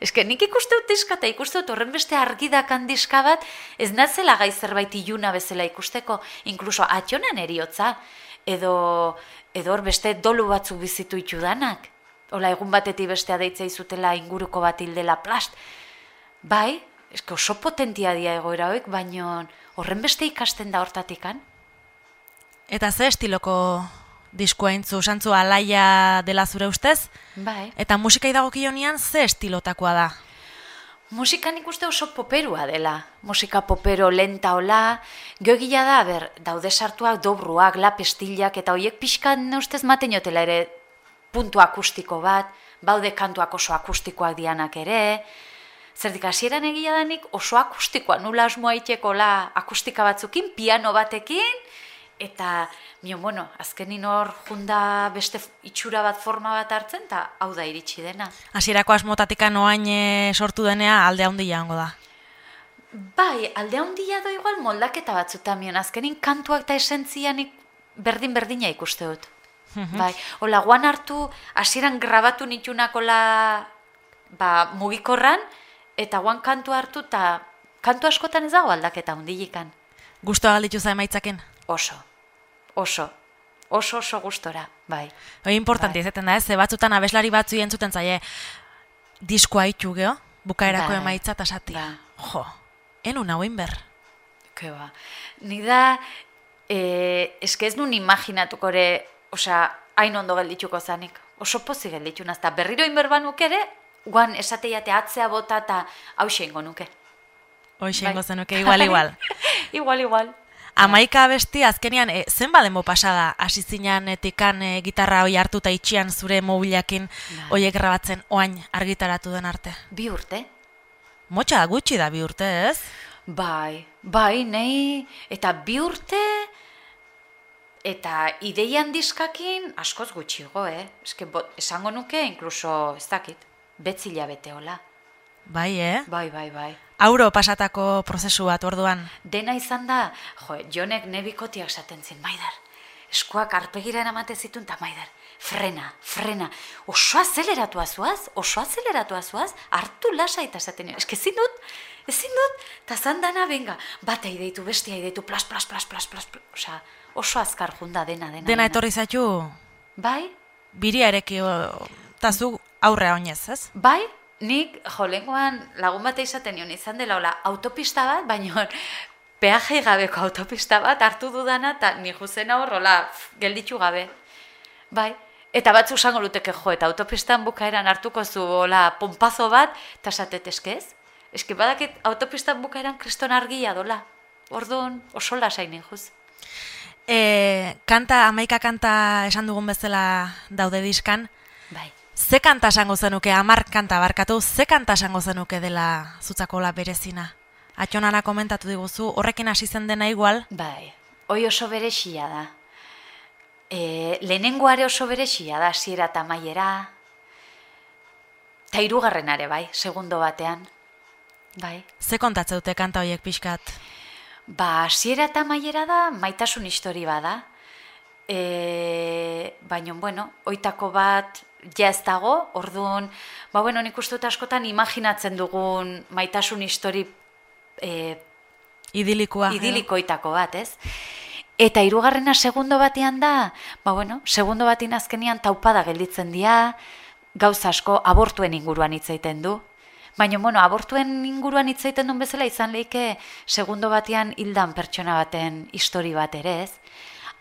Eske nik ikuste dut diska eta ikuste dut horren beste argidakan diska bat, ez natzela gai zerbait iluna bezala ikusteko, inkluso atxonan eriotza, edo, edo hor beste dolu batzuk bizitu itudanak. Ola, egun batetik bestea deitza izutela inguruko bat hildela plast. Bai, eske oso potentia dia egoera hoik, baino horren beste ikasten da hortatikan. Eta ze estiloko diskoa intzu, santzu alaia dela zure ustez? Bai. Eta musikai dagokionean ze estilotakoa da? Musikan ikuste oso poperua dela. Musika popero lenta hola. Geogila da, ber, daude sartuak dobruak, la pestillak, eta hoiek pixkan ustez maten jotela ere puntu akustiko bat, baude kantuak oso akustikoak dianak ere, Zerdik hasieran egia danik oso akustikoa nula asmoa itxeko la akustika batzukin, piano batekin, Eta, mion, bueno, azkenin hor junda beste itxura bat forma bat hartzen, eta hau da iritsi dena. Hasierako asmotatikan oain e, sortu denea alde handia hango da. Bai, alde handia do igual moldaketa batzuta mion, azkenin kantuak eta esentzianik berdin-berdina ikuste dut. bai, hola, guan hartu, hasieran grabatu nitunakola ba, mugikorran, eta guan kantu hartu, eta kantu askotan ez dago aldaketa hundilikan. Gustoa galditu za emaitzaken? Oso, oso, oso oso gustora, bai. Hoi importante izaten da, ez? Batzutan abeslari batzu entzuten zaie diskoa itxu geho, bukaerako Bai. emaitza eta satia. Jo, enun hau ber. Ke ba. Ni da, e, eske ez nun imaginatuko ere, osea, hain ondo geldituko zanik. Oso pozi gelditu nazta. Berriro inberba nuke ere, guan esateiate atzea bota eta hause ingo nuke. Hoxe Bai. ingo zenuke, igual, igual. igual, igual. Amaika abesti azkenean, e, zenba denbo pasada, hasi zinan etikan e, gitarra hoi hartuta itxian zure mobilakin hoiek grabatzen oain argitaratu den arte. Bi urte. Motxa gutxi da bi urte, ez? Bai, bai, nei, eta bi urte, eta ideian diskakin askoz gutxigo, eh? Eske, bo, esango nuke, inkluso, ez dakit, betzila bete hola. Bai, eh? Bai, bai, bai. Auro pasatako prozesu bat orduan. Dena izan da, jo, jonek nebikotiak esaten zin, maider, eskuak arpegira amate zituen, eta maider, frena, frena, oso azeleratua zuaz, oso azeleratua zuaz, hartu lasa eta esaten eske ezin dut, ezin dut, eta zandana, benga, bate ideitu, bestia ideitu, plas, plas, plas, plas, plas, plas, osea, oso azkar junda dena, dena. Dena etorri zaitu, Bai, biria ereki, eta zu aurrea oinez, ez? Bai, nik jo lengoan lagun bat izaten nion izan dela hola autopista bat, baina peaje gabeko autopista bat hartu dudana eta ni juzen hor hola gelditu gabe. Bai, eta batzu esango luteke jo, eta autopistan bukaeran hartuko zu hola pompazo bat, eta esatet eske ez? Eske badakit autopistan bukaeran kriston argia dola. Orduan oso lasain juz. E, kanta, amaika kanta esan dugun bezala daude diskan. Bai. Ze kanta esango zenuke, amar kanta barkatu, ze kanta esango zenuke dela zutzakola berezina? Atxonana komentatu diguzu, horrekin hasi zen dena igual? Bai, hoi oso berexia da. E, lehenengoare oso berexia da, hasiera eta maiera. Ta hirugarrenare bai, segundo batean. Bai. Ze kontatze dute kanta horiek pixkat? Ba, hasiera eta maiera da, maitasun histori bada. E, baina, bueno, oitako bat ja ez dago, orduan, ba, bueno, nik uste dut askotan imaginatzen dugun maitasun histori e, Idilikoa. idilikoitako bat, ez? Eta hirugarrena segundo batean da, ba bueno, segundo batin azkenian taupada gelditzen dira, gauza asko abortuen inguruan hitz egiten du. Baina, bueno, abortuen inguruan hitz egiten duen bezala izan leike segundo batean hildan pertsona baten histori bat ere, ez?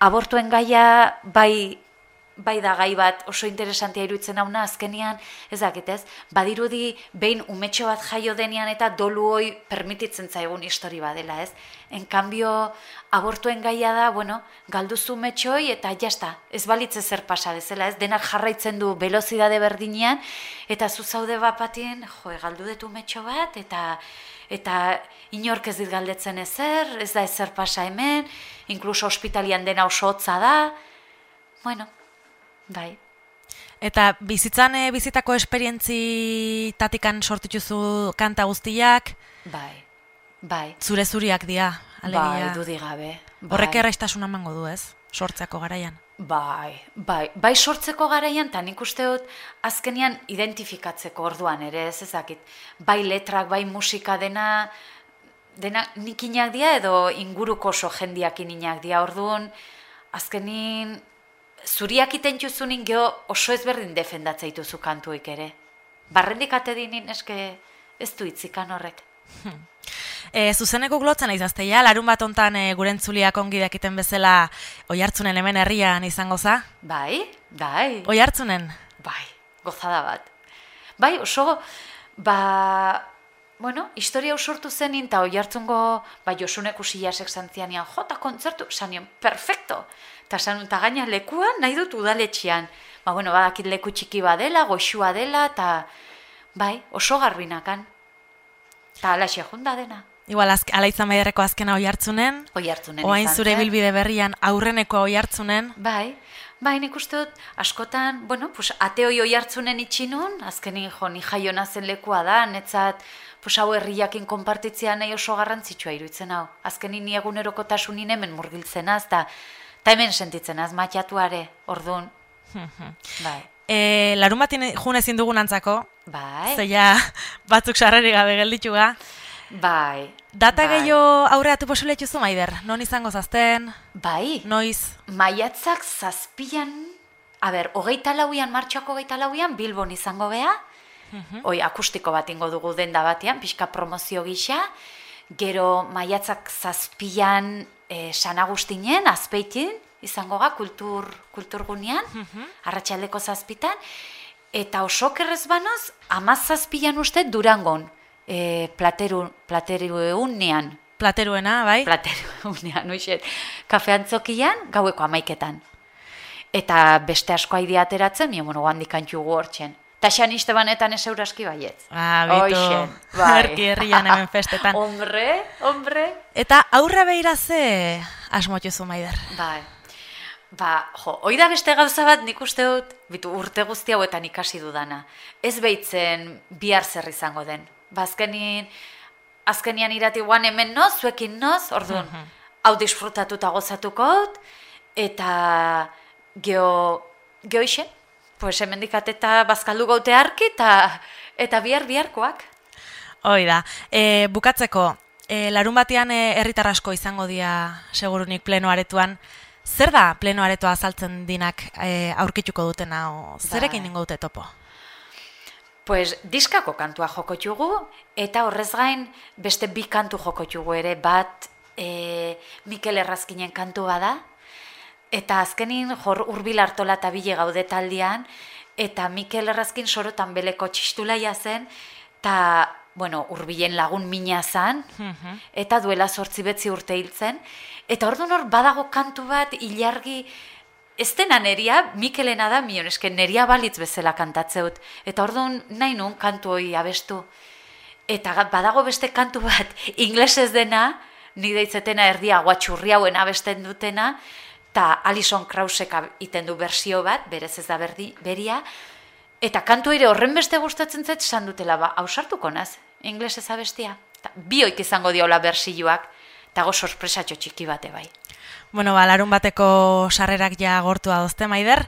Abortuen gaia bai bai da gai bat oso interesantia iruditzen hauna azkenian, ez dakit ez, badirudi behin umetxo bat jaio denean eta dolu hoi permititzen zaigun histori badela, ez? En cambio, abortuen gaia da, bueno, galduzu umetxoi eta jasta, ez balitze zer pasa bezala, ez? Denak jarraitzen du velozidade berdinean, eta zu zaude bat batien, jo, galdu detu umetxo bat, eta eta inork ez dit galdetzen ezer, ez da ezer pasa hemen, inkluso ospitalian dena oso hotza da, bueno, bai. Eta bizitzan eh, bizitako esperientzi tatikan sortituzu kanta guztiak, Bai, bai. zure zuriak dira, alegia. Bai, dudik gabe. Horrek bai. erraistasuna emango du, ez? Sortzeako garaian. Bai, bai, bai sortzeko garaian, eta nik uste dut azkenian identifikatzeko orduan ere, ez ezakit. Bai letrak, bai musika dena, dena nik inak dia edo inguruko oso jendiak ininak dia orduan, azkenin zuriak iten juzunin geho oso ezberdin defendatzea dituzu kantuik ere. Barrendik ate dinin eske ez du itzikan horrek. E, zuzeneko glotzen izazte larun bat ontan e, gure entzuliak ongi dakiten bezala oi hartzunen hemen herrian izango za? Bai, bai. Oi hartzunen? Bai, gozada bat. Bai, oso, ba, bueno, historia usortu zenin, eta oi hartzungo, ba, Josunek usilasek zantzianian, jota kontzertu, zanion, perfecto. Eta zanun, eta gaina lekua nahi dut udaletxean. Ba, bueno, badakit leku txiki badela, goxua dela, eta, bai, oso garbinakan. Eta alaxe junda dena. Igual, azk, ala izan maiderreko azkena oi hartzunen. Oi hartzunen Oain izan zure zen. bilbide berrian aurreneko oi hartzunen. Bai, bai, nik uste dut, askotan, bueno, pues, ateoi oi hartzunen itxinun, azkenin jo, ni jaio nazen lekua da, netzat, pues, hau herriakin konpartitzea nahi oso garrantzitsua iruditzen hau. Azkenin ni egunerokotasunin hemen murgiltzenaz, eta ta hemen sentitzenaz, matiatuare, orduan, bai. E, larun batin jun ezin dugun antzako, Bai. zeia batzuk sarreri gabe geldituga. Bai. Data bai. gehiago aurreatu posible etxuzu maider? Non izango zazten? Bai. Noiz? Maiatzak zazpian, a ber, hogeita lauian, martxoako hogeita lauian, Bilbon izango gea, Oi, akustiko bat ingo dugu denda batean, pixka promozio gisa, gero maiatzak zazpian e, San Agustinen, azpeitin, izango ga, kultur, kulturgunean, arratsaldeko zazpitan, eta oso kerrez banoz, amaz zazpian uste durangon, e, plateru, plateru egunean, Plateruena, bai? plateru egunean, uixet, kafe antzokian, gaueko amaiketan. Eta beste asko aidea ateratzen, mi bueno, handik antxugu hortzen. Ta xan banetan ez euraski baietz. Ah, Hoixen, bai. herki herrian hemen festetan. hombre, hombre. Eta aurra behira ze asmotxuzu maider? Bai. Ba, jo, hoi da beste gauza bat nik uste dut, bitu, urte guzti hauetan ikasi dudana. Ez behitzen bihar zer izango den. Ba, azkenin, azkenian irati guan hemen noz, zuekin noz, orduan, hau disfrutatuta gozatuko eta geho, geho isen, pues hemendik ateta bazkaldu gaute arki, eta, eta bihar biharkoak. Hoi da. E, bukatzeko, e, larun batean e, herritar asko izango dira segurunik pleno aretuan. Zer da pleno aretoa azaltzen dinak e, aurkituko dutena? O, zerekin Bai. ningo dute topo? Pues diskako kantua joko txugu, eta horrez gain beste bi kantu joko txugu ere, bat e, Mikel Errazkinen kantu bada, eta azkenin jor urbil hartola eta bile gaude taldean, eta Mikel Errazkin sorotan beleko txistulaia zen, eta, bueno, urbilen lagun mina zan, eta duela sortzi betzi urte hiltzen, eta orduan hor badago kantu bat ilargi, Ez dena neria, Mikelena da, mion, eske neria balitz bezala kantatzeut. Eta orduan nahi nun kantu hori abestu. Eta badago beste kantu bat, inglesez dena, ni deitzetena erdia guatxurri hauen abesten dutena, eta Alison Krausek iten du bersio bat, berez ez da berdi, beria, eta kantu ere horren beste gustatzen zait esan dutela, ba, hausartuko naz, inglesez abestia. Ta, bioik izango diola bersioak, eta go sorpresatxo txiki bate bai. Bueno, ba, larun bateko sarrerak ja gortu adozte maider.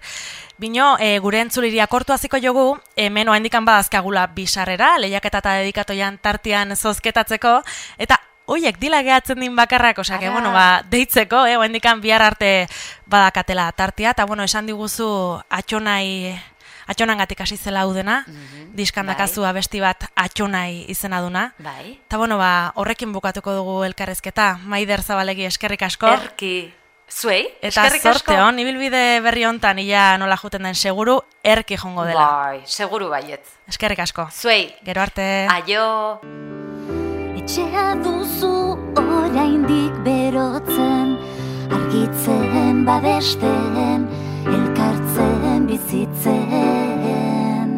Bino, e, gure entzuliriak kortu hasiko jogu, hemen oaindikan badazkagula bi sarrera, lehiaketa eta dedikatoian tartian zozketatzeko, eta Oiek, dila gehatzen din bakarrak, que, Ara. bueno, ba, deitzeko, eh, oaindikan bihar arte badakatela tartia, eta, bueno, esan diguzu atxonai, atxonangatik hasi zela hau dena, diskan bai. abesti bat atxonai izena duna. Bai. Eta, bueno, ba, horrekin bukatuko dugu elkarrezketa, Maider Zabalegi eskerrik asko. Erki, zuei, Eta zorte hon, ibilbide berri hontan ia nola juten den seguru, erki jongo dela. Bai, seguru baietz. Eskerrik asko. Zuei. Gero arte. Aio. Etxea duzu oraindik berotzen Argitzen babesten Elkartzen bizitzen.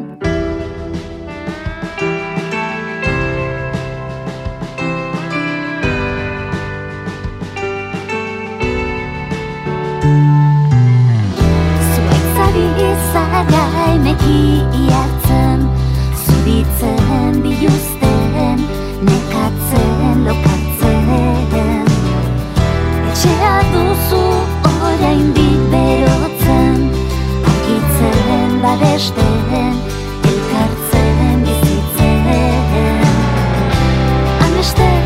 Zuaitzari zara emeki babesten Elkartzen bizitzen. Amesten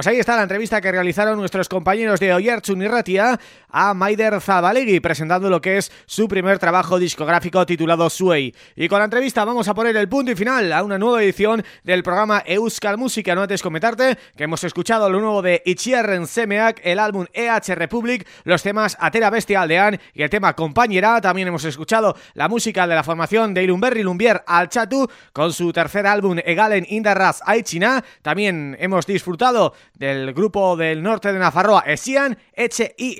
Pues ahí está la entrevista que realizaron nuestros compañeros de Oyertsun y Ratia a Maider Zabalegui presentando lo que es su primer trabajo discográfico titulado Suey. Y con la entrevista vamos a poner el punto y final a una nueva edición del programa Euskal Música. No antes comentarte que hemos escuchado lo nuevo de Itxierren Semeak, el álbum EH Republic, los temas Atera Bestia Aldean y el tema Compañera. También hemos escuchado la música de la formación de Ilumberri Lumbier al Chatu con su tercer álbum Egalen Indarraz Aichina. También hemos disfrutado del grupo del norte de Nafarroa, Esian, Eche y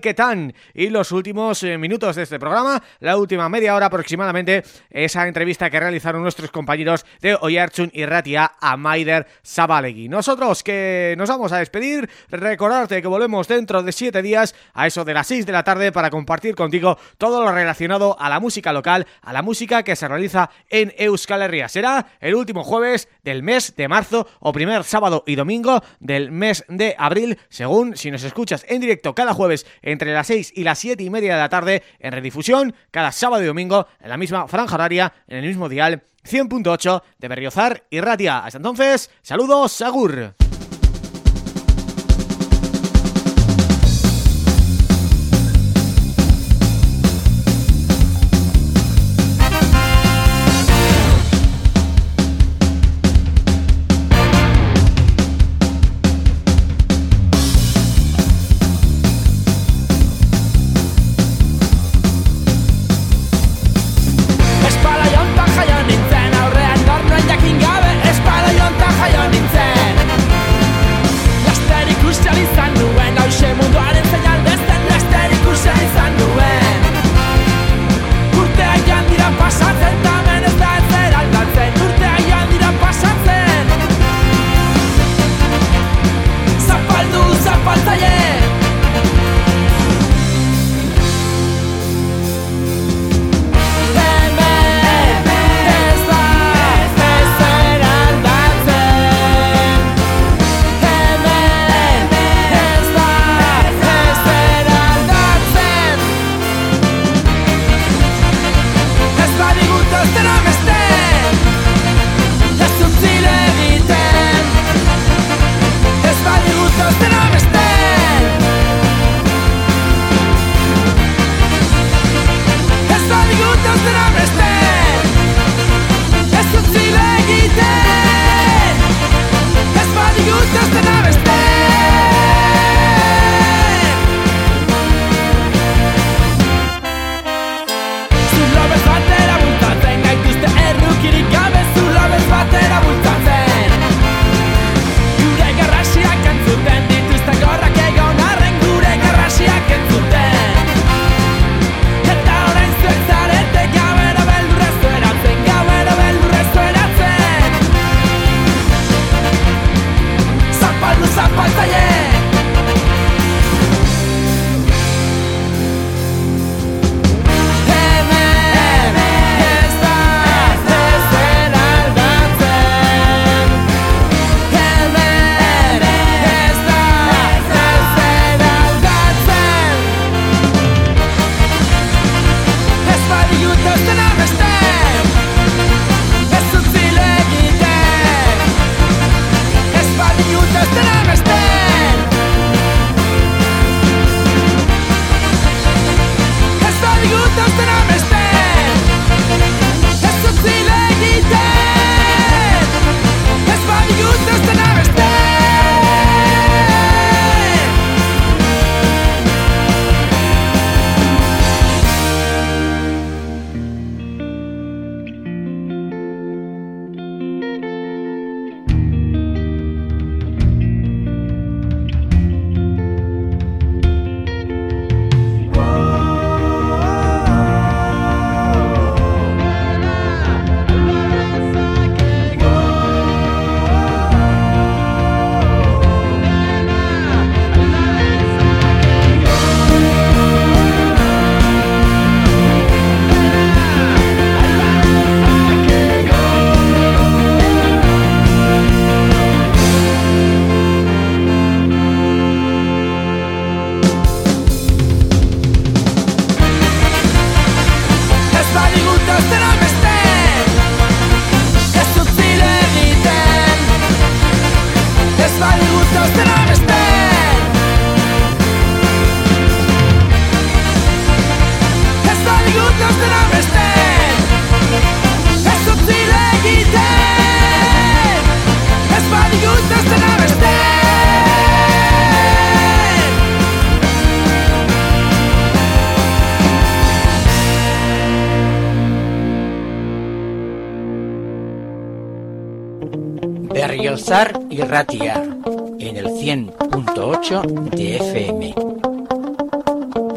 Ketan Y los últimos eh, minutos de este programa, la última media hora aproximadamente, esa entrevista que realizaron nuestros compañeros de Oyarchun y Ratia a Maider Zabalegui. Nosotros que nos vamos a despedir, recordarte que volvemos dentro de siete días a eso de las 6 de la tarde para compartir contigo todo lo relacionado a la música local, a la música que se realiza en Euskal Herria. Será el último jueves del mes de marzo o primer sábado y domingo del mes de abril, según si nos escuchas en directo cada jueves entre las 6 y las 7 y media de la tarde, en redifusión cada sábado y domingo en la misma franja horaria, en el mismo dial 100.8 de Berriozar y Ratia. Hasta entonces, saludos, agur.